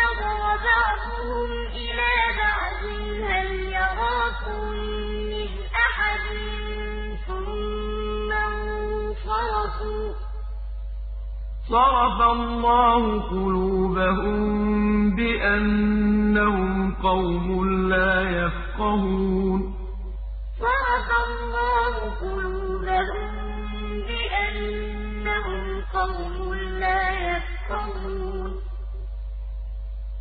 نَّظَرَ بَعْضُهُمْ إِلَىٰ بَعْضٍ هَلْ يَرَاكُم انصَرَفُوا ۚ صَرَفَ اللَّهُ قُلُوبَهُم بِأَنَّهُمْ قَوْمٌ لَّا يَفْقَهُونَ. صَرَفَ اللَّهُ قُلُوبَهُم بِأَنَّهُمْ قَوْمٌ لَّا يَفْقَهُونَ.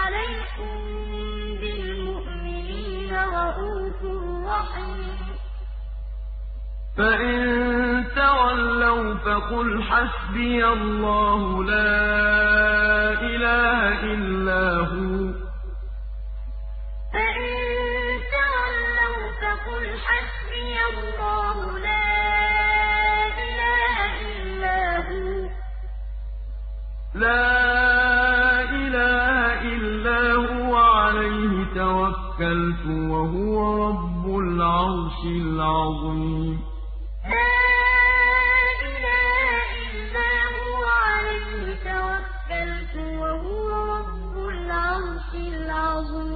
عَلَيْكُم بِالْمُؤْمِنِينَ رَءُوفٌ رَّحِيمٌ. فَإِن تَوَلَّوْا فَقُلْ حَسْبِيَ اللَّهُ لَا إِلَٰهَ إِلَّا هُوَ ۖ. فَإِن تَوَلَّوْا فَقُلْ حَسْبِيَ اللَّهُ لَا توكلت وهو رب العرش العظيم. لا إله إلا هو عليه توكلت وهو رب العرش العظيم.